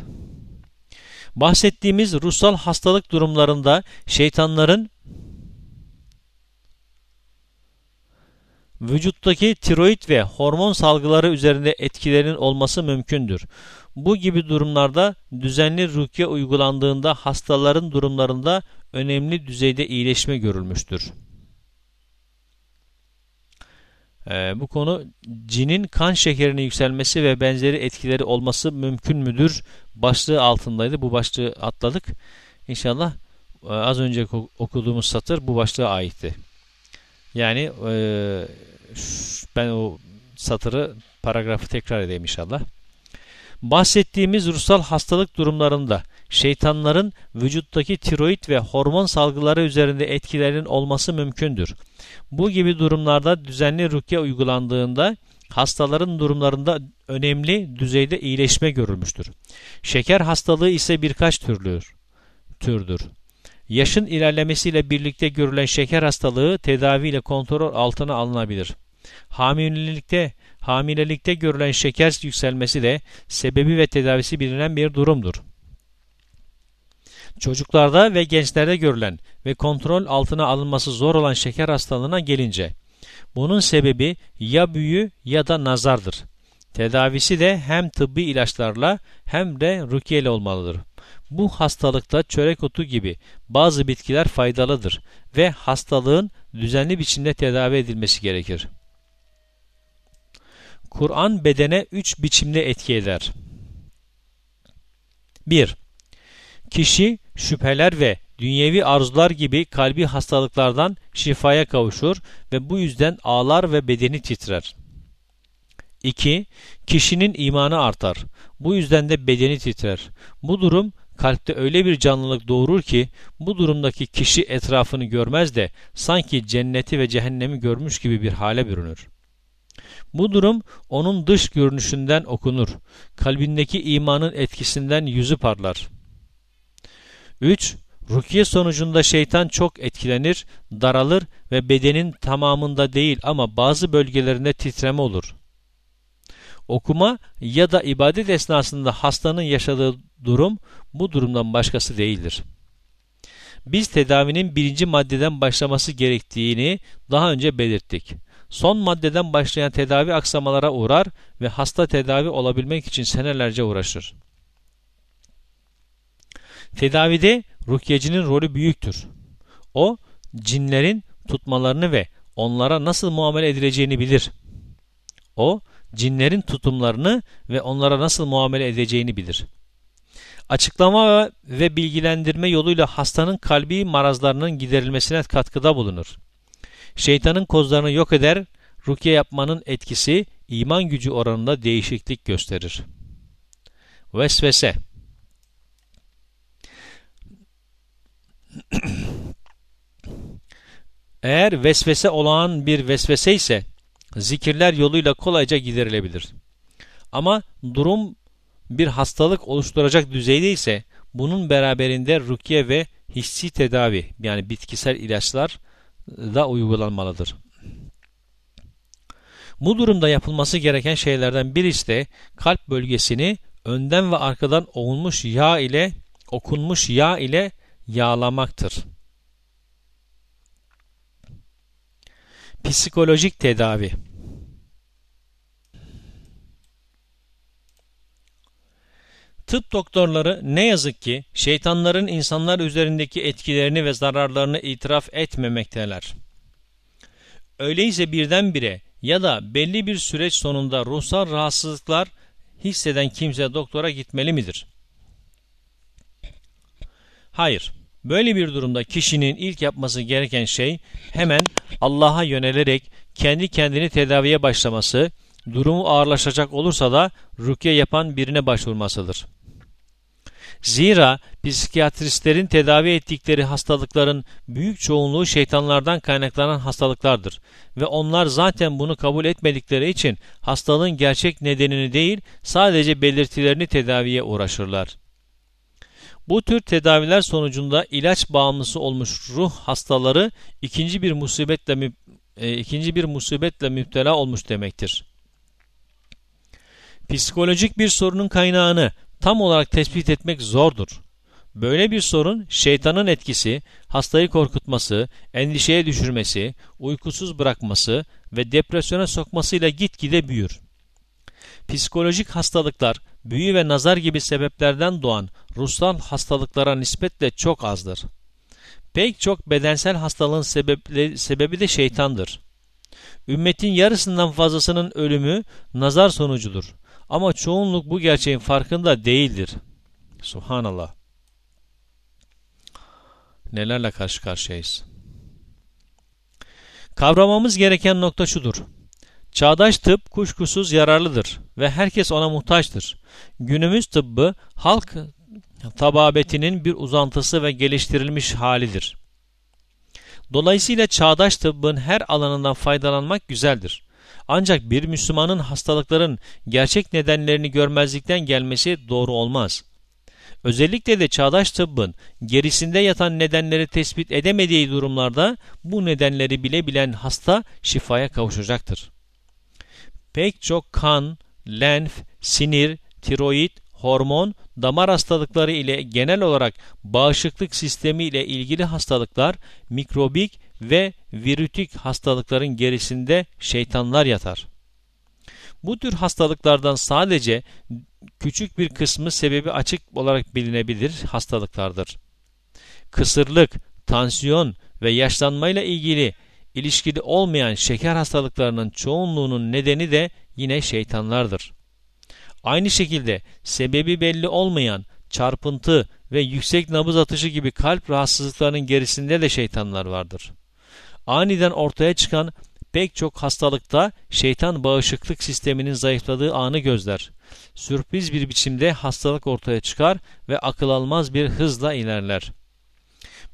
Bahsettiğimiz ruhsal hastalık durumlarında şeytanların vücuttaki tiroid ve hormon salgıları üzerinde etkilerinin olması mümkündür. Bu gibi durumlarda düzenli rukiye uygulandığında hastaların durumlarında önemli düzeyde iyileşme görülmüştür. Ee, bu konu cinin kan şekerinin yükselmesi ve benzeri etkileri olması mümkün müdür? Başlığı altındaydı. Bu başlığı atladık. İnşallah e, az önce okuduğumuz satır bu başlığa aitti. Yani e, ben o satırı paragrafı tekrar edeyim inşallah. Bahsettiğimiz ruhsal hastalık durumlarında şeytanların vücuttaki tiroid ve hormon salgıları üzerinde etkilerinin olması mümkündür. Bu gibi durumlarda düzenli rukiye uygulandığında hastaların durumlarında önemli düzeyde iyileşme görülmüştür. Şeker hastalığı ise birkaç türlüdür. türdür. Yaşın ilerlemesiyle birlikte görülen şeker hastalığı tedaviyle kontrol altına alınabilir. Hamilelikte hamilelikte görülen şeker yükselmesi de sebebi ve tedavisi bilinen bir durumdur. Çocuklarda ve gençlerde görülen ve kontrol altına alınması zor olan şeker hastalığına gelince bunun sebebi ya büyü ya da nazardır. Tedavisi de hem tıbbi ilaçlarla hem de rukiyeyle olmalıdır. Bu hastalıkta çörek otu gibi bazı bitkiler faydalıdır ve hastalığın düzenli biçimde tedavi edilmesi gerekir. Kur'an bedene üç biçimde etki eder. 1. Kişi şüpheler ve dünyevi arzular gibi kalbi hastalıklardan şifaya kavuşur ve bu yüzden ağlar ve bedeni titrer. 2. Kişinin imanı artar. Bu yüzden de bedeni titrer. Bu durum kalpte öyle bir canlılık doğurur ki bu durumdaki kişi etrafını görmez de sanki cenneti ve cehennemi görmüş gibi bir hale bürünür. Bu durum onun dış görünüşünden okunur. Kalbindeki imanın etkisinden yüzü parlar. 3. Rukiye sonucunda şeytan çok etkilenir, daralır ve bedenin tamamında değil ama bazı bölgelerinde titreme olur. Okuma ya da ibadet esnasında hastanın yaşadığı durum bu durumdan başkası değildir. Biz tedavinin birinci maddeden başlaması gerektiğini daha önce belirttik. Son maddeden başlayan tedavi aksamalara uğrar ve hasta tedavi olabilmek için senelerce uğraşır. Tedavide rukyecinin rolü büyüktür. O, cinlerin tutmalarını ve onlara nasıl muamele edileceğini bilir. O, cinlerin tutumlarını ve onlara nasıl muamele edeceğini bilir. Açıklama ve bilgilendirme yoluyla hastanın kalbi marazlarının giderilmesine katkıda bulunur. Şeytanın kozlarını yok eder, rukiye yapmanın etkisi iman gücü oranında değişiklik gösterir. Vesvese Eğer vesvese olan bir vesvese ise zikirler yoluyla kolayca giderilebilir. Ama durum bir hastalık oluşturacak düzeyde ise bunun beraberinde rukiye ve hissi tedavi yani bitkisel ilaçlar da uygulanmalıdır. Bu durumda yapılması gereken şeylerden birisi de kalp bölgesini önden ve arkadan ovulmuş yağ ile okunmuş yağ ile yağlamaktır. Psikolojik tedavi Tıp doktorları ne yazık ki şeytanların insanlar üzerindeki etkilerini ve zararlarını itiraf etmemekteler. Öyleyse birdenbire ya da belli bir süreç sonunda ruhsal rahatsızlıklar hisseden kimse doktora gitmeli midir? Hayır. Böyle bir durumda kişinin ilk yapması gereken şey hemen Allah'a yönelerek kendi kendini tedaviye başlaması, durumu ağırlaşacak olursa da rükye yapan birine başvurmasıdır. Zira psikiyatristlerin tedavi ettikleri hastalıkların büyük çoğunluğu şeytanlardan kaynaklanan hastalıklardır ve onlar zaten bunu kabul etmedikleri için hastalığın gerçek nedenini değil sadece belirtilerini tedaviye uğraşırlar. Bu tür tedaviler sonucunda ilaç bağımlısı olmuş ruh hastaları ikinci bir musibetle e, ikinci bir musibetle müptela olmuş demektir. Psikolojik bir sorunun kaynağını tam olarak tespit etmek zordur. Böyle bir sorun şeytanın etkisi, hastayı korkutması, endişeye düşürmesi, uykusuz bırakması ve depresyona sokmasıyla gitgide büyür. Psikolojik hastalıklar, büyü ve nazar gibi sebeplerden doğan ruhsal hastalıklara nispetle çok azdır. Pek çok bedensel hastalığın sebebi, de şeytandır. Ümmetin yarısından fazlasının ölümü nazar sonucudur. Ama çoğunluk bu gerçeğin farkında değildir. Subhanallah. Nelerle karşı karşıyayız. Kavramamız gereken nokta şudur. Çağdaş tıp kuşkusuz yararlıdır ve herkes ona muhtaçtır. Günümüz tıbbı halk tababetinin bir uzantısı ve geliştirilmiş halidir. Dolayısıyla çağdaş tıbbın her alanından faydalanmak güzeldir. Ancak bir Müslümanın hastalıkların gerçek nedenlerini görmezlikten gelmesi doğru olmaz. Özellikle de çağdaş tıbbın gerisinde yatan nedenleri tespit edemediği durumlarda bu nedenleri bile bilen hasta şifaya kavuşacaktır. Pek çok kan, lenf, sinir, tiroid, hormon, damar hastalıkları ile genel olarak bağışıklık sistemi ile ilgili hastalıklar mikrobik ve virütik hastalıkların gerisinde şeytanlar yatar. Bu tür hastalıklardan sadece küçük bir kısmı sebebi açık olarak bilinebilir hastalıklardır. Kısırlık, tansiyon ve yaşlanmayla ilgili ilişkili olmayan şeker hastalıklarının çoğunluğunun nedeni de yine şeytanlardır. Aynı şekilde sebebi belli olmayan çarpıntı ve yüksek nabız atışı gibi kalp rahatsızlıklarının gerisinde de şeytanlar vardır. Aniden ortaya çıkan pek çok hastalıkta şeytan bağışıklık sisteminin zayıfladığı anı gözler. Sürpriz bir biçimde hastalık ortaya çıkar ve akıl almaz bir hızla ilerler.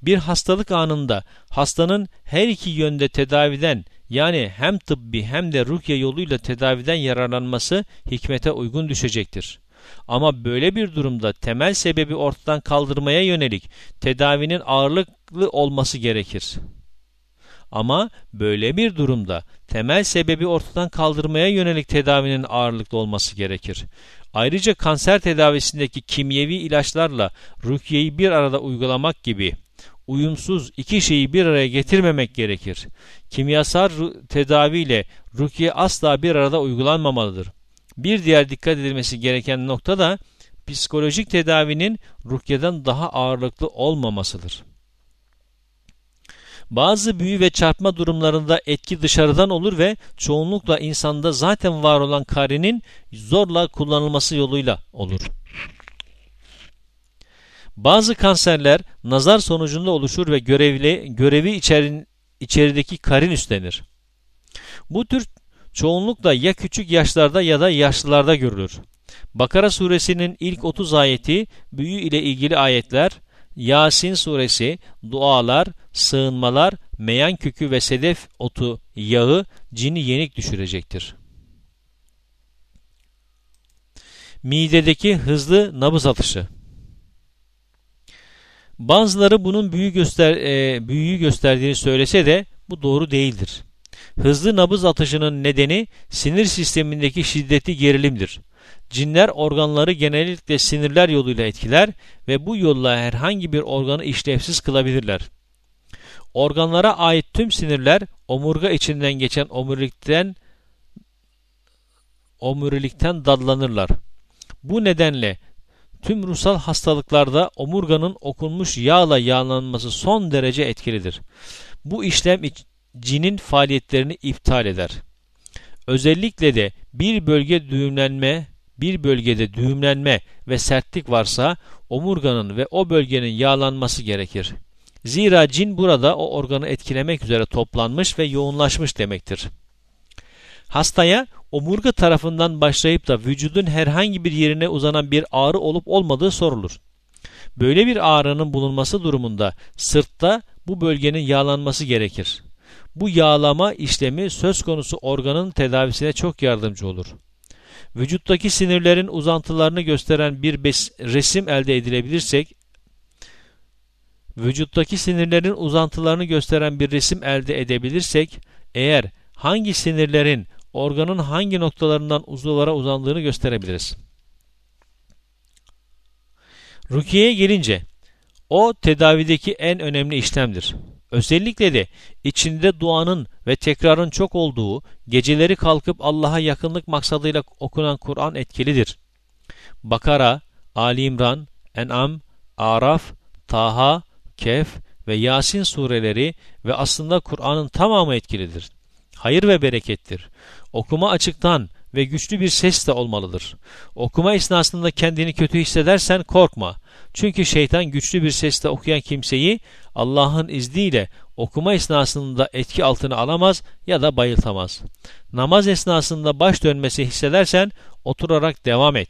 Bir hastalık anında hastanın her iki yönde tedaviden yani hem tıbbi hem de ruhye yoluyla tedaviden yararlanması hikmete uygun düşecektir. Ama böyle bir durumda temel sebebi ortadan kaldırmaya yönelik tedavinin ağırlıklı olması gerekir. Ama böyle bir durumda temel sebebi ortadan kaldırmaya yönelik tedavinin ağırlıklı olması gerekir. Ayrıca kanser tedavisindeki kimyevi ilaçlarla rukiyeyi bir arada uygulamak gibi uyumsuz iki şeyi bir araya getirmemek gerekir. Kimyasal tedaviyle rukiye asla bir arada uygulanmamalıdır. Bir diğer dikkat edilmesi gereken nokta da psikolojik tedavinin rukyeden daha ağırlıklı olmamasıdır. Bazı büyü ve çarpma durumlarında etki dışarıdan olur ve çoğunlukla insanda zaten var olan karinin zorla kullanılması yoluyla olur. Bazı kanserler nazar sonucunda oluşur ve görevli, görevi içerin, içerideki karin üstlenir. Bu tür çoğunlukla ya küçük yaşlarda ya da yaşlılarda görülür. Bakara suresinin ilk 30 ayeti büyü ile ilgili ayetler, Yasin suresi, dualar, sığınmalar, meyan kökü ve sedef otu yağı cini yenik düşürecektir. Midedeki hızlı nabız atışı Bazıları bunun büyü göster e, büyüyü gösterdiğini söylese de bu doğru değildir. Hızlı nabız atışının nedeni sinir sistemindeki şiddetli gerilimdir. Cinler organları genellikle sinirler yoluyla etkiler ve bu yolla herhangi bir organı işlevsiz kılabilirler. Organlara ait tüm sinirler omurga içinden geçen omurilikten omurilikten dallanırlar. Bu nedenle tüm ruhsal hastalıklarda omurganın okunmuş yağla yağlanması son derece etkilidir. Bu işlem cinin faaliyetlerini iptal eder. Özellikle de bir bölge düğümlenme, bir bölgede düğümlenme ve sertlik varsa omurganın ve o bölgenin yağlanması gerekir. Zira cin burada o organı etkilemek üzere toplanmış ve yoğunlaşmış demektir. Hastaya omurga tarafından başlayıp da vücudun herhangi bir yerine uzanan bir ağrı olup olmadığı sorulur. Böyle bir ağrının bulunması durumunda sırtta bu bölgenin yağlanması gerekir. Bu yağlama işlemi söz konusu organın tedavisine çok yardımcı olur. Vücuttaki sinirlerin uzantılarını gösteren bir resim elde edilebilirsek, vücuttaki sinirlerin uzantılarını gösteren bir resim elde edebilirsek, eğer hangi sinirlerin organın hangi noktalarından uzuvlara uzandığını gösterebiliriz. Rukiye'ye gelince, o tedavideki en önemli işlemdir. Özellikle de içinde duanın ve tekrarın çok olduğu, geceleri kalkıp Allah'a yakınlık maksadıyla okunan Kur'an etkilidir. Bakara, Ali İmran, En'am, Araf, Taha, Kehf ve Yasin sureleri ve aslında Kur'an'ın tamamı etkilidir. Hayır ve berekettir. Okuma açıktan ve güçlü bir ses de olmalıdır. Okuma esnasında kendini kötü hissedersen korkma. Çünkü şeytan güçlü bir sesle okuyan kimseyi Allah'ın izniyle okuma esnasında etki altına alamaz ya da bayıltamaz. Namaz esnasında baş dönmesi hissedersen oturarak devam et.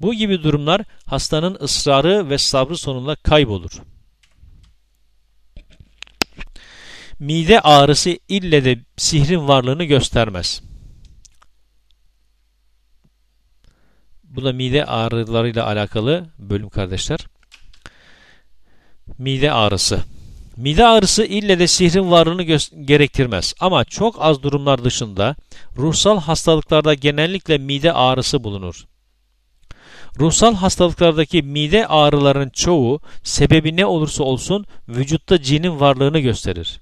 Bu gibi durumlar hastanın ısrarı ve sabrı sonunda kaybolur. Mide ağrısı ille de sihrin varlığını göstermez. Bu da mide ağrılarıyla alakalı bölüm kardeşler. Mide ağrısı. Mide ağrısı ille de sihrin varlığını gerektirmez ama çok az durumlar dışında ruhsal hastalıklarda genellikle mide ağrısı bulunur. Ruhsal hastalıklardaki mide ağrılarının çoğu sebebi ne olursa olsun vücutta cinin varlığını gösterir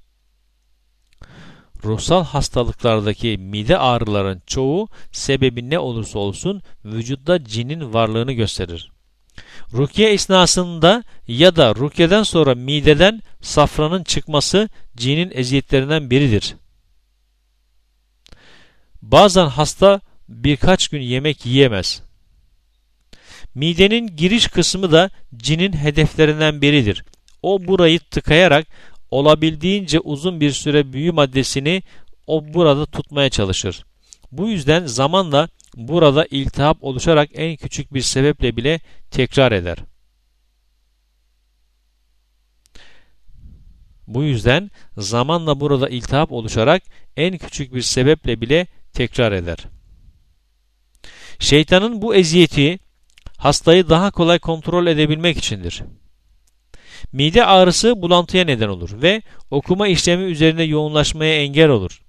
ruhsal hastalıklardaki mide ağrıların çoğu sebebi ne olursa olsun vücutta cinin varlığını gösterir. Rukiye esnasında ya da rukiyeden sonra mideden safranın çıkması cinin eziyetlerinden biridir. Bazen hasta birkaç gün yemek yiyemez. Midenin giriş kısmı da cinin hedeflerinden biridir. O burayı tıkayarak olabildiğince uzun bir süre büyü maddesini o burada tutmaya çalışır. Bu yüzden zamanla burada iltihap oluşarak en küçük bir sebeple bile tekrar eder. Bu yüzden zamanla burada iltihap oluşarak en küçük bir sebeple bile tekrar eder. Şeytanın bu eziyeti hastayı daha kolay kontrol edebilmek içindir. Mide ağrısı bulantıya neden olur ve okuma işlemi üzerine yoğunlaşmaya engel olur.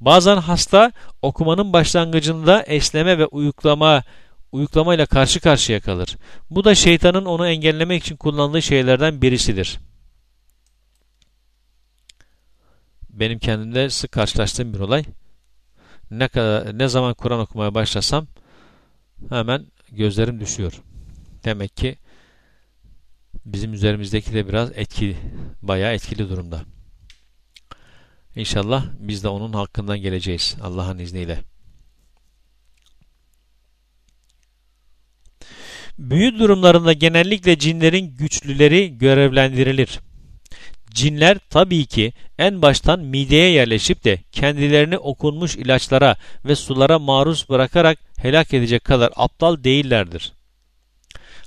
Bazen hasta okumanın başlangıcında esneme ve uyuklama uyuklamayla karşı karşıya kalır. Bu da şeytanın onu engellemek için kullandığı şeylerden birisidir. benim kendimde sık karşılaştığım bir olay. Ne kadar ne zaman Kur'an okumaya başlasam hemen gözlerim düşüyor. Demek ki bizim üzerimizdeki de biraz etkili, bayağı etkili durumda. İnşallah biz de onun hakkından geleceğiz Allah'ın izniyle. Büyü durumlarında genellikle cinlerin güçlüleri görevlendirilir. Cinler tabii ki en baştan mideye yerleşip de kendilerini okunmuş ilaçlara ve sulara maruz bırakarak helak edecek kadar aptal değillerdir.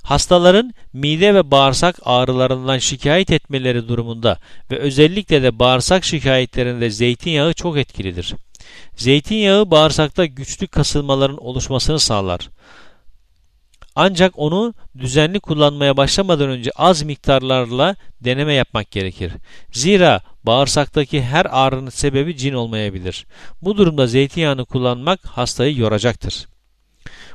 Hastaların mide ve bağırsak ağrılarından şikayet etmeleri durumunda ve özellikle de bağırsak şikayetlerinde zeytinyağı çok etkilidir. Zeytinyağı bağırsakta güçlü kasılmaların oluşmasını sağlar. Ancak onu düzenli kullanmaya başlamadan önce az miktarlarla deneme yapmak gerekir. Zira bağırsaktaki her ağrının sebebi cin olmayabilir. Bu durumda zeytinyağını kullanmak hastayı yoracaktır.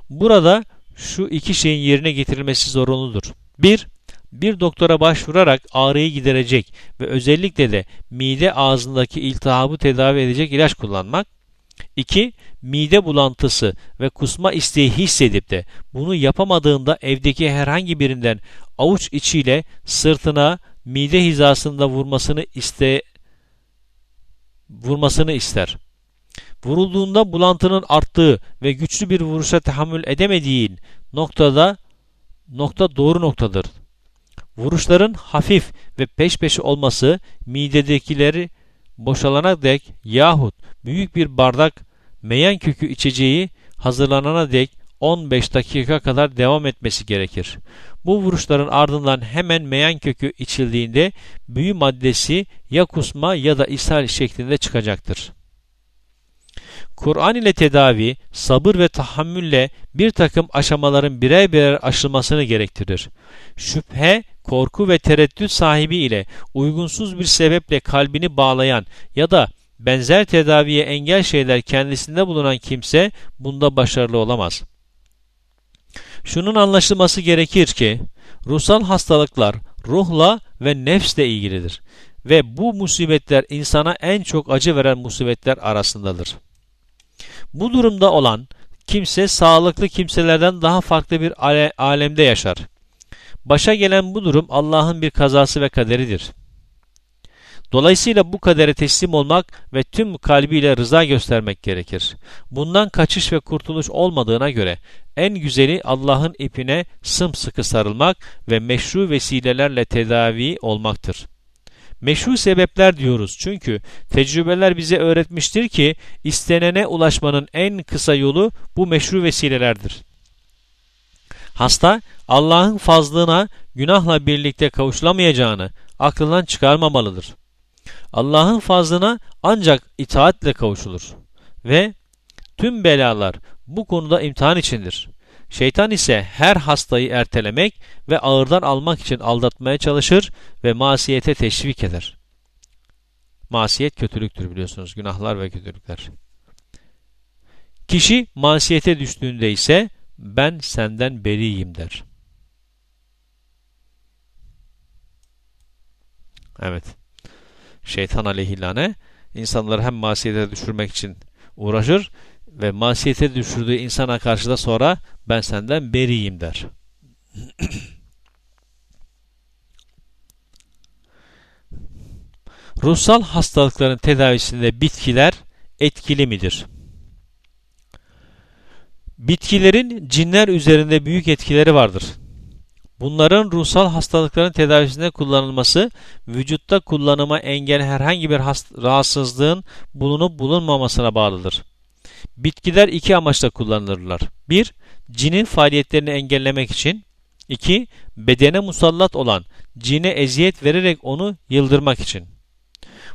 Burada şu iki şeyin yerine getirilmesi zorunludur. 1. Bir doktora başvurarak ağrıyı giderecek ve özellikle de mide ağzındaki iltihabı tedavi edecek ilaç kullanmak. 2. Mide bulantısı ve kusma isteği hissedip de bunu yapamadığında evdeki herhangi birinden avuç içiyle sırtına mide hizasında vurmasını iste vurmasını ister. Vurulduğunda bulantının arttığı ve güçlü bir vuruşa tahammül edemediğin noktada nokta doğru noktadır. Vuruşların hafif ve peş peşe olması midedekileri boşalana dek yahut büyük bir bardak meyan kökü içeceği hazırlanana dek 15 dakika kadar devam etmesi gerekir. Bu vuruşların ardından hemen meyan kökü içildiğinde büyü maddesi ya kusma ya da ishal şeklinde çıkacaktır. Kur'an ile tedavi, sabır ve tahammülle bir takım aşamaların birer birer aşılmasını gerektirir. Şüphe, korku ve tereddüt sahibi ile uygunsuz bir sebeple kalbini bağlayan ya da benzer tedaviye engel şeyler kendisinde bulunan kimse bunda başarılı olamaz. Şunun anlaşılması gerekir ki, ruhsal hastalıklar ruhla ve nefsle ilgilidir ve bu musibetler insana en çok acı veren musibetler arasındadır. Bu durumda olan kimse sağlıklı kimselerden daha farklı bir alemde yaşar. Başa gelen bu durum Allah'ın bir kazası ve kaderidir. Dolayısıyla bu kadere teslim olmak ve tüm kalbiyle rıza göstermek gerekir. Bundan kaçış ve kurtuluş olmadığına göre en güzeli Allah'ın ipine sımsıkı sarılmak ve meşru vesilelerle tedavi olmaktır. Meşru sebepler diyoruz çünkü tecrübeler bize öğretmiştir ki istenene ulaşmanın en kısa yolu bu meşru vesilelerdir. Hasta Allah'ın fazlına günahla birlikte kavuşulamayacağını aklından çıkarmamalıdır. Allah'ın fazlına ancak itaatle kavuşulur ve tüm belalar bu konuda imtihan içindir. Şeytan ise her hastayı ertelemek ve ağırdan almak için aldatmaya çalışır ve masiyete teşvik eder. Masiyet kötülüktür biliyorsunuz. Günahlar ve kötülükler. Kişi masiyete düştüğünde ise ben senden beriyim der. Evet. Şeytan aleyhillâne insanları hem masiyete düşürmek için uğraşır ve masiyete düşürdüğü insana karşı da sonra ben senden beriyim der. Ruhsal hastalıkların tedavisinde bitkiler etkili midir? Bitkilerin cinler üzerinde büyük etkileri vardır. Bunların ruhsal hastalıkların tedavisinde kullanılması, vücutta kullanıma engel herhangi bir rahatsızlığın bulunup bulunmamasına bağlıdır. Bitkiler iki amaçla kullanılırlar. 1. Cinin faaliyetlerini engellemek için. 2. Bedene musallat olan cine eziyet vererek onu yıldırmak için.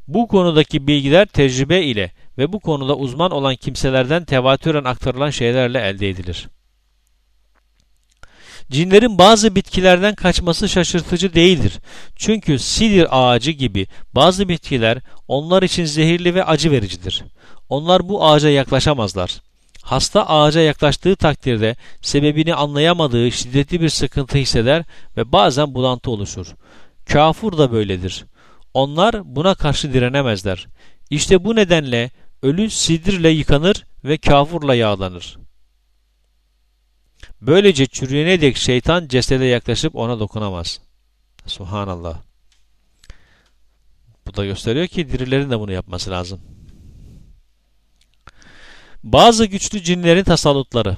Bu konudaki bilgiler tecrübe ile ve bu konuda uzman olan kimselerden tevatüren aktarılan şeylerle elde edilir. Cinlerin bazı bitkilerden kaçması şaşırtıcı değildir. Çünkü sidir ağacı gibi bazı bitkiler onlar için zehirli ve acı vericidir. Onlar bu ağaca yaklaşamazlar. Hasta ağaca yaklaştığı takdirde sebebini anlayamadığı şiddetli bir sıkıntı hisseder ve bazen bulantı oluşur. Kafur da böyledir. Onlar buna karşı direnemezler. İşte bu nedenle ölü sidirle yıkanır ve kafurla yağlanır. Böylece çürüyene dek şeytan cesede yaklaşıp ona dokunamaz. Subhanallah. Bu da gösteriyor ki dirilerin de bunu yapması lazım. Bazı güçlü cinlerin tasallutları.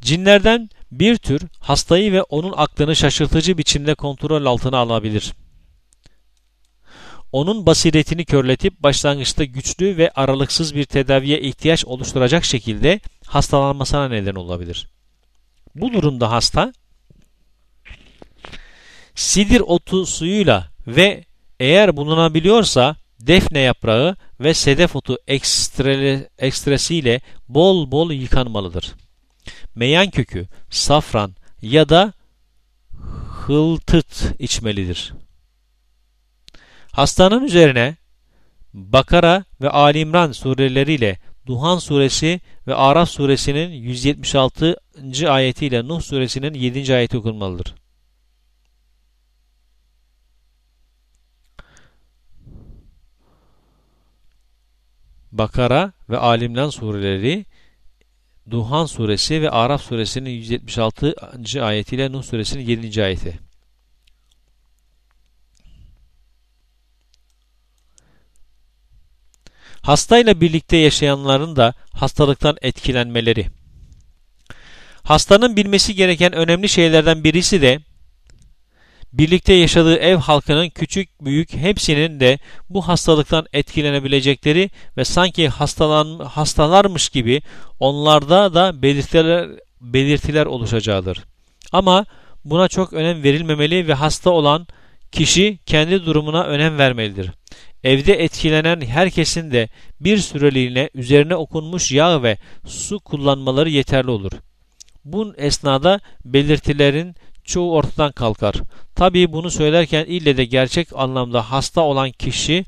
Cinlerden bir tür hastayı ve onun aklını şaşırtıcı biçimde kontrol altına alabilir. Onun basiretini körletip başlangıçta güçlü ve aralıksız bir tedaviye ihtiyaç oluşturacak şekilde hastalanmasına neden olabilir. Bu durumda hasta sidir otu suyuyla ve eğer bulunabiliyorsa defne yaprağı ve sedef otu ekstresiyle bol bol yıkanmalıdır. Meyan kökü, safran ya da hıltıt içmelidir. Hastanın üzerine Bakara ve Ali İmran sureleriyle Duhan suresi ve Araf suresinin 176. ayetiyle Nuh suresinin 7. ayeti okunmalıdır. Bakara ve Alimran sureleri Duhan suresi ve Araf suresinin 176. ayetiyle Nuh suresinin 7. ayeti. Hastayla birlikte yaşayanların da hastalıktan etkilenmeleri. Hastanın bilmesi gereken önemli şeylerden birisi de birlikte yaşadığı ev halkının küçük büyük hepsinin de bu hastalıktan etkilenebilecekleri ve sanki hastalan, hastalarmış gibi onlarda da belirtiler, belirtiler oluşacağıdır. Ama buna çok önem verilmemeli ve hasta olan kişi kendi durumuna önem vermelidir. Evde etkilenen herkesin de bir süreliğine üzerine okunmuş yağ ve su kullanmaları yeterli olur. Bu esnada belirtilerin çoğu ortadan kalkar. Tabii bunu söylerken ille de gerçek anlamda hasta olan kişi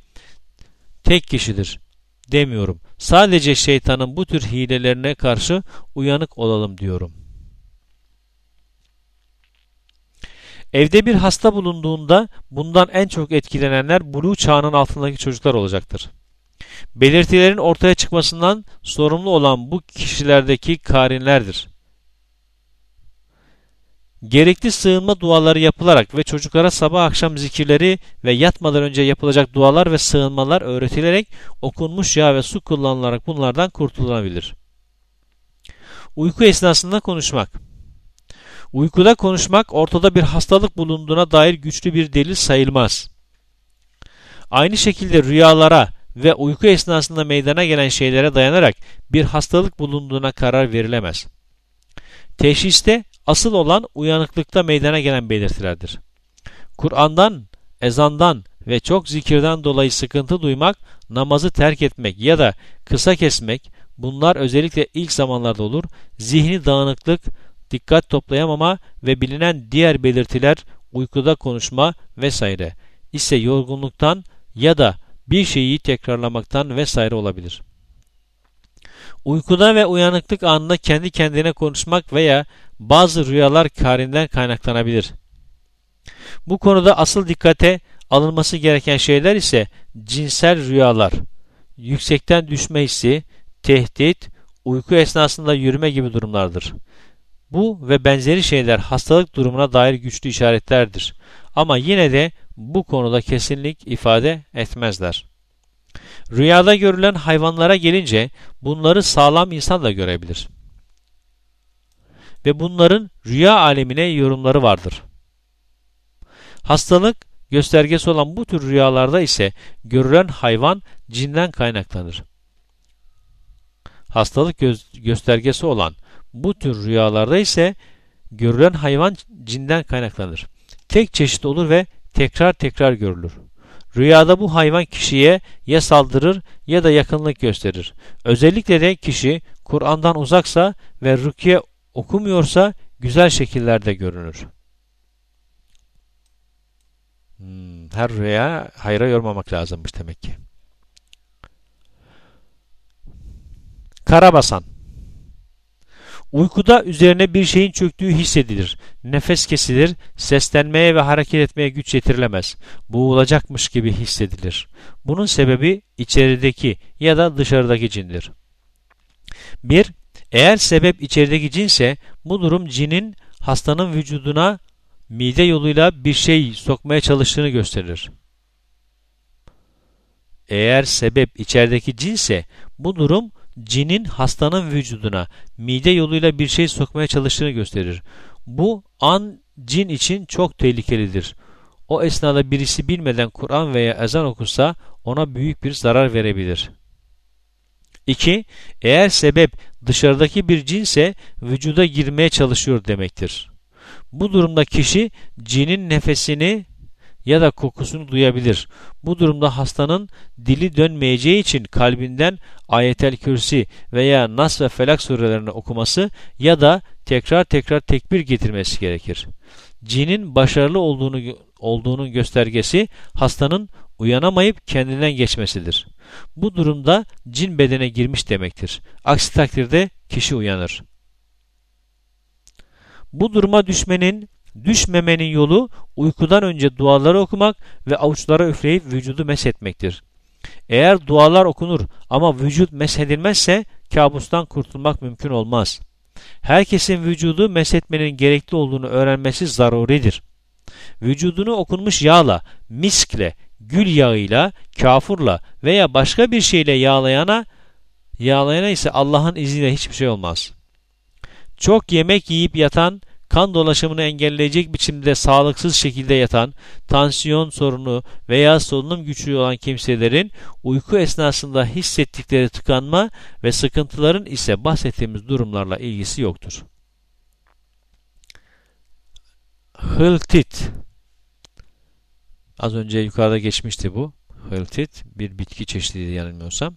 tek kişidir demiyorum. Sadece şeytanın bu tür hilelerine karşı uyanık olalım diyorum. Evde bir hasta bulunduğunda bundan en çok etkilenenler buluğ çağının altındaki çocuklar olacaktır. Belirtilerin ortaya çıkmasından sorumlu olan bu kişilerdeki karinlerdir. Gerekli sığınma duaları yapılarak ve çocuklara sabah akşam zikirleri ve yatmadan önce yapılacak dualar ve sığınmalar öğretilerek okunmuş yağ ve su kullanılarak bunlardan kurtulunabilir. Uyku esnasında konuşmak Uykuda konuşmak ortada bir hastalık bulunduğuna dair güçlü bir delil sayılmaz. Aynı şekilde rüyalara ve uyku esnasında meydana gelen şeylere dayanarak bir hastalık bulunduğuna karar verilemez. Teşhiste asıl olan uyanıklıkta meydana gelen belirtilerdir. Kur'an'dan, ezandan ve çok zikirden dolayı sıkıntı duymak, namazı terk etmek ya da kısa kesmek bunlar özellikle ilk zamanlarda olur. Zihni dağınıklık, dikkat toplayamama ve bilinen diğer belirtiler uykuda konuşma vesaire ise yorgunluktan ya da bir şeyi tekrarlamaktan vesaire olabilir. Uykuda ve uyanıklık anında kendi kendine konuşmak veya bazı rüyalar karinden kaynaklanabilir. Bu konuda asıl dikkate alınması gereken şeyler ise cinsel rüyalar, yüksekten düşme hissi, tehdit, uyku esnasında yürüme gibi durumlardır. Bu ve benzeri şeyler hastalık durumuna dair güçlü işaretlerdir. Ama yine de bu konuda kesinlik ifade etmezler. Rüyada görülen hayvanlara gelince bunları sağlam insan da görebilir. Ve bunların rüya alemine yorumları vardır. Hastalık göstergesi olan bu tür rüyalarda ise görülen hayvan cinden kaynaklanır. Hastalık gö göstergesi olan bu tür rüyalarda ise görülen hayvan cinden kaynaklanır. Tek çeşit olur ve tekrar tekrar görülür. Rüyada bu hayvan kişiye ya saldırır ya da yakınlık gösterir. Özellikle de kişi Kur'an'dan uzaksa ve rukiye okumuyorsa güzel şekillerde görünür. Hmm, her rüya hayra yormamak lazımmış demek ki. Karabasan Uykuda üzerine bir şeyin çöktüğü hissedilir. Nefes kesilir, seslenmeye ve hareket etmeye güç yetirilemez. Boğulacakmış gibi hissedilir. Bunun sebebi içerideki ya da dışarıdaki cindir. 1. Eğer sebep içerideki cinse bu durum cinin hastanın vücuduna mide yoluyla bir şey sokmaya çalıştığını gösterir. Eğer sebep içerideki cinse bu durum cinin hastanın vücuduna mide yoluyla bir şey sokmaya çalıştığını gösterir. Bu an cin için çok tehlikelidir. O esnada birisi bilmeden Kur'an veya ezan okursa ona büyük bir zarar verebilir. 2. Eğer sebep dışarıdaki bir cinse vücuda girmeye çalışıyor demektir. Bu durumda kişi cinin nefesini ya da kokusunu duyabilir. Bu durumda hastanın dili dönmeyeceği için kalbinden ayetel kürsi veya Nas ve Felak surelerini okuması ya da tekrar tekrar tekbir getirmesi gerekir. Cinin başarılı olduğunu olduğunun göstergesi hastanın uyanamayıp kendinden geçmesidir. Bu durumda cin bedene girmiş demektir. Aksi takdirde kişi uyanır. Bu duruma düşmenin Düşmemenin yolu uykudan önce duaları okumak ve avuçlara üfleyip vücudu meshetmektir. Eğer dualar okunur ama vücut meshedilmezse kabustan kurtulmak mümkün olmaz. Herkesin vücudu meshetmenin gerekli olduğunu öğrenmesi zaruridir. Vücudunu okunmuş yağla, miskle, gül yağıyla, kafurla veya başka bir şeyle yağlayana, yağlayana ise Allah'ın izniyle hiçbir şey olmaz. Çok yemek yiyip yatan kan dolaşımını engelleyecek biçimde sağlıksız şekilde yatan, tansiyon sorunu veya solunum güçlüğü olan kimselerin uyku esnasında hissettikleri tıkanma ve sıkıntıların ise bahsettiğimiz durumlarla ilgisi yoktur. Hıltit Az önce yukarıda geçmişti bu. Hıltit bir bitki çeşidiydi yanılmıyorsam.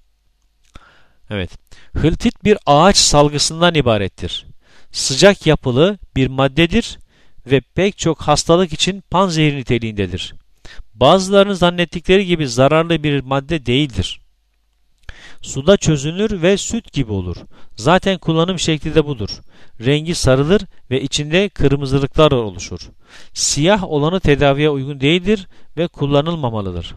Evet. Hıltit bir ağaç salgısından ibarettir sıcak yapılı bir maddedir ve pek çok hastalık için panzehir niteliğindedir. Bazılarının zannettikleri gibi zararlı bir madde değildir. Suda çözünür ve süt gibi olur. Zaten kullanım şekli de budur. Rengi sarılır ve içinde kırmızılıklar oluşur. Siyah olanı tedaviye uygun değildir ve kullanılmamalıdır.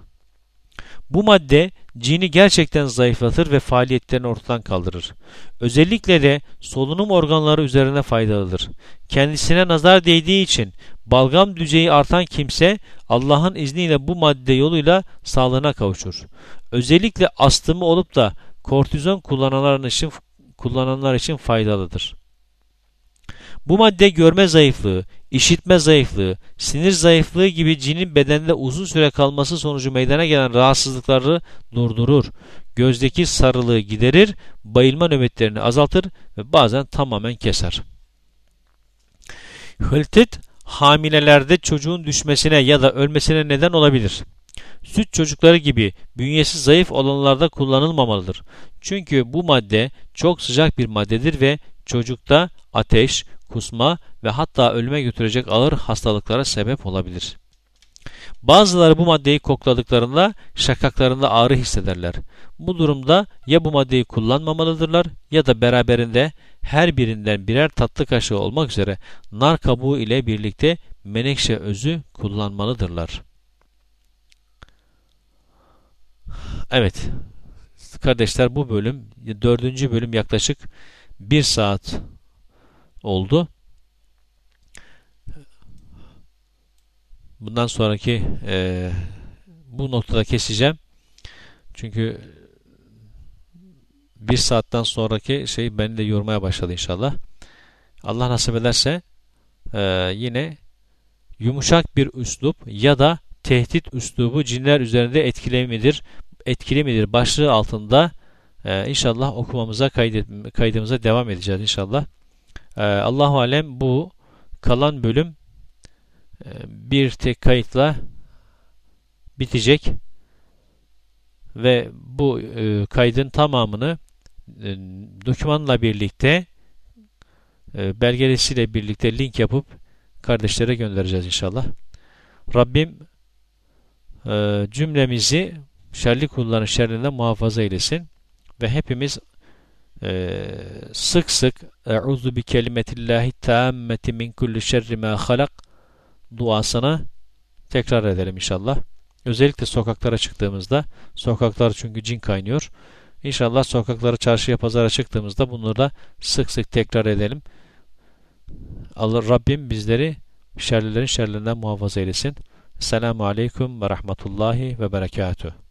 Bu madde cini gerçekten zayıflatır ve faaliyetlerini ortadan kaldırır. Özellikle de solunum organları üzerine faydalıdır. Kendisine nazar değdiği için balgam düzeyi artan kimse Allah'ın izniyle bu madde yoluyla sağlığına kavuşur. Özellikle astımı olup da kortizon kullananlar için, kullananlar için faydalıdır. Bu madde görme zayıflığı, işitme zayıflığı, sinir zayıflığı gibi cinin bedende uzun süre kalması sonucu meydana gelen rahatsızlıkları durdurur. Gözdeki sarılığı giderir, bayılma nöbetlerini azaltır ve bazen tamamen keser. Hıltit, hamilelerde çocuğun düşmesine ya da ölmesine neden olabilir. Süt çocukları gibi bünyesi zayıf olanlarda kullanılmamalıdır. Çünkü bu madde çok sıcak bir maddedir ve çocukta ateş, kusma ve hatta ölüme götürecek ağır hastalıklara sebep olabilir. Bazıları bu maddeyi kokladıklarında şakaklarında ağrı hissederler. Bu durumda ya bu maddeyi kullanmamalıdırlar ya da beraberinde her birinden birer tatlı kaşığı olmak üzere nar kabuğu ile birlikte menekşe özü kullanmalıdırlar. Evet kardeşler bu bölüm dördüncü bölüm yaklaşık bir saat oldu. Bundan sonraki e, bu noktada keseceğim. Çünkü bir saatten sonraki şey beni de yormaya başladı inşallah. Allah nasip ederse e, yine yumuşak bir üslup ya da tehdit üslubu cinler üzerinde etkili midir, etkili midir başlığı altında e, inşallah okumamıza kaydet, kaydımıza devam edeceğiz inşallah. E, Allahu alem bu kalan bölüm e, bir tek kayıtla bitecek ve bu e, kaydın tamamını e, dokümanla birlikte e, belgelesiyle birlikte link yapıp kardeşlere göndereceğiz inşallah. Rabbim cümlemizi şerli kulların şerrinden muhafaza eylesin ve hepimiz e, sık sık Euzu bi kelimetillahi tammeti min kulli şerri ma halak duasına tekrar edelim inşallah. Özellikle sokaklara çıktığımızda sokaklar çünkü cin kaynıyor. İnşallah sokaklara, çarşıya, pazara çıktığımızda bunları da sık sık tekrar edelim. Allah Rabbim bizleri şerlilerin şerlerinden muhafaza eylesin. Selamun Aleyküm ve Rahmetullahi ve Berekatuhu.